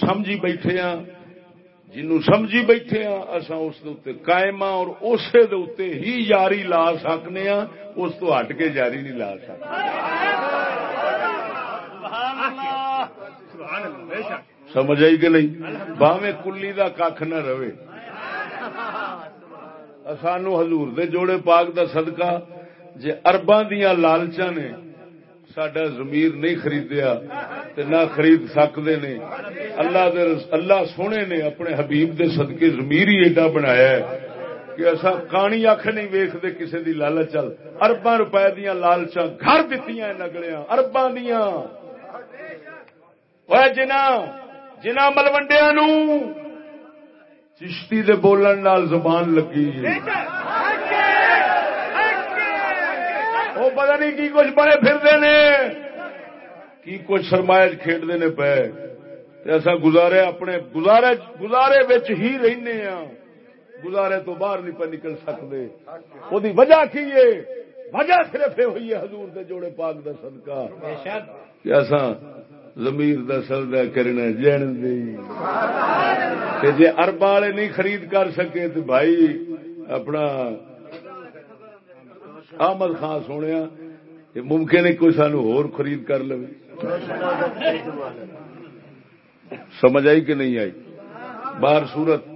سمجھی بیٹھے ہاں جنو سمجھی بیٹھے ہاں اصا اس قائم ہاں اور اسے دے ہی یاری لا سکنے ہاں اس تو ہٹ کے جاری نہیں لا سکتے۔ سمجھ آئی کہ نہیں؟ باویں کلی کا کھ نہ رہے۔ سانو حضور دے جوڑے پاک دا صدقہ، جے ارباں دیاں لالچاں نے سڈا زمیر نہیں خریدیا نہ خرید سکتے نے۔ اللہ دے اللہ سونے نے اپنے حبیب دے صدقے زمیر ہی ایڈا بنایا ہے کہ اصا کانی اکھ نہیں ویختے کسی دی لالچ چل ارباں روپے دیا لالچا گھر دتی نگڑیاں ارباں دیا جنا جنا ملوڈیا نو چشتی دے بولن نال زبان لگی۔ اچھا، اچھا۔ وہ پتا نہیں کی کچھ بڑے پھرتے نے۔ کی کچھ سرمایہ کھیڈتے نے پے۔ ایسا گزارے اپنے گزارے گزارے بچ ہی رہنے ہاں۔ گزارے تو باہر نہیں پہ نکل سکتے۔ وہ وجہ کی ہے؟ وجہ صرف یہ ہوئی ہے حضور دے جوڑے پاک دا صدقہ۔ کہ ایسا زمیر دا سردا کرنا جن دی۔ جی اربا والے نہیں خرید کر سکے تو بھائی اپنا احمد خان سونے یہ ممکن ہے کوئی سانو خرید کر لو سمجھ آئی کہ نہیں آئی؟ باہر سورت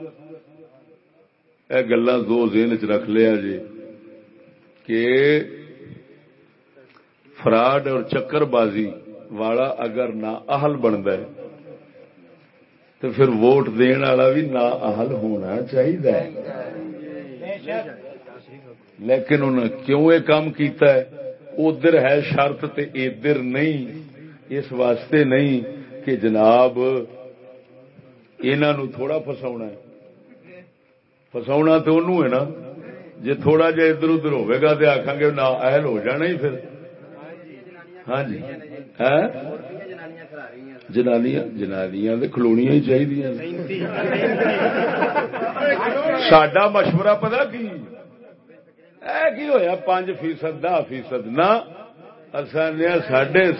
یہ گلا دو زین چ رکھ لیا جی کہ فراڈ اور چکر بازی والا اگر نہ اہل بنتا ہے، تو پھر ووٹ دن والا بھی نہ اہل ہونا چاہیے لیکن انہیں کیوں یہ کام کیتا ہے؟ ادھر ہے شرط تے ادھر نہیں، اس واسطے نہیں کہ جناب انہوں تھوڑا فسا فسا تو انہوں ہے نا۔ جی تھوڑا جا ادھر ادھر ہوئے گا تو آخان گے نہ اہل ہو جانا ہی پھر۔ ہاں جی۔ ہاں؟ جنانیاں جنانیاں کھلونیاں ہی چاہیے سڈا مشورہ پتا کی؟ اے کی ہویا پانچ فیصد، دہ فیصد؟ نہ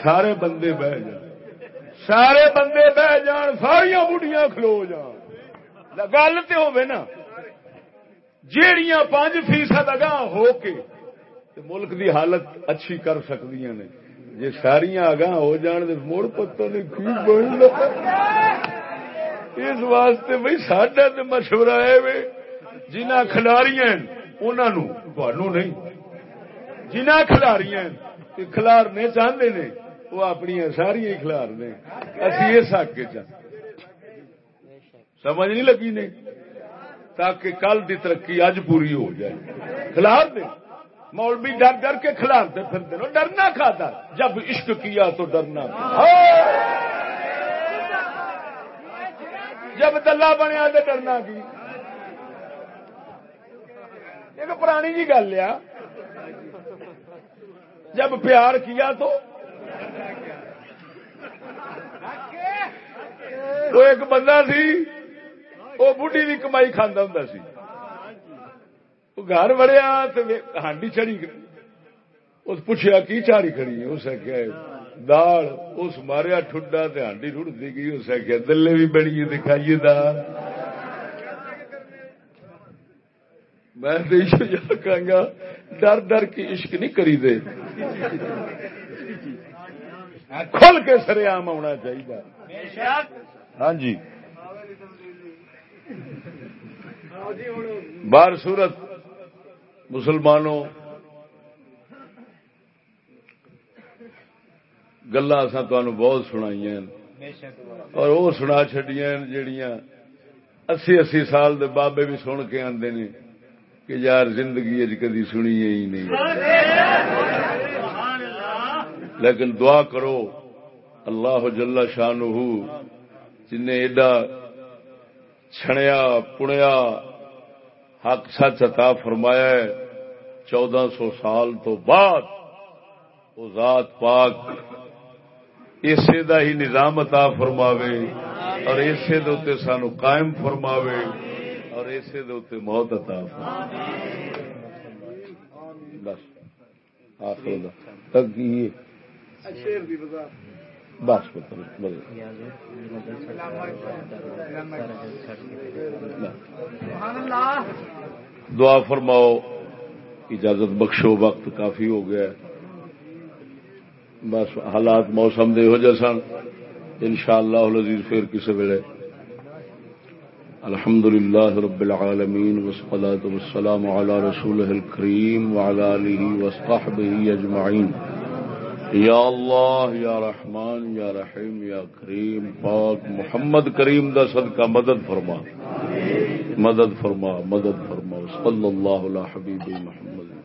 سارے بندے بہ جان۔ سارے بندے بہ جان ساریا بڑھیاں کھلو جان۔ گل تو ہوے نا۔ جیڑیاں پانچ فیصد اگاں ہو کے ملک دی حالت اچھی کر سکتی نے۔ جی ساریا اگاں ہو جان تو مڑ پتہ نہیں کی اس واسطے بھائی ساڈا تو مشورہ ہے جنہ کھلاڑیاں انہوں نہیں جنہ کھلاڑیاں کھلارنے چاہتے نے وہ اپنی ساری ہی کھلار نے اسی اس حق سمجھ نہیں لگی نے تاکہ کل دی ترقی اج پوری ہو جائے کھلار دے مولوی ڈر ڈر کے کھلارتے پھرتے نو ڈرنا کھاتا جب عشق کیا تو ڈرنا جب دلہ بنیا تو ڈرنا کی ایک پرانی جی گل ہے۔ جب پیار کیا تو تو ایک بندہ سی، وہ بڑھی بھی کمائی کھانا ہوں سی۔ وہ گھر وڑیا ہانڈی چڑی اس پوچھا کی چاڑی کھڑی اس کیا دال. اس ماریا ٹھڈا تے ہانڈی رڑتی گئی۔ اس کیا دلے بھی بڑی دکھائیے دال. میں گا، ڈر ڈر کے عشق نہیں کری دے کھل کے سر آم آنا چاہیے۔ ہاں جی۔ بار صورت مسلمانوں گلا اصا بہت سنائی اور وہ سنا چڈیا جڑیاں اسی اسی سال دے بابے بھی سن کے آتے نے۔ کہ یار زندگی کدی سنی ہی نہیں۔ لیکن دعا کرو، اللہ جل شان جن ایڈا چھڑیا پڑیا حق سچ عطا فرمایا ہے، چودہ سو سال تو بعد وہ ذات پاک اسے دا ہی نظام عطا فرماوے اور اسے دے سانو قائم فرماوے۔ اور اسے دے موت عطا بس، آخر تک یہ بس دعا فرماؤ، اجازت بخشو، وقت کافی ہو گیا۔ بس، حالات موسم دے ہو جا سن۔ ان شاء اللہ پھر کسی ویلے الحمد للہ رب العالمين والصلاة والسلام على رسوله الكريم وعلى آله وصحبه اجمعین۔ یا اللہ، یا رحمان، یا رحیم، یا کریم، پاک محمد کریم دا صدقہ مدد فرما۔ مدد فرما مدد فرما۔ صلی اللہ علیہ حبیب محمد۔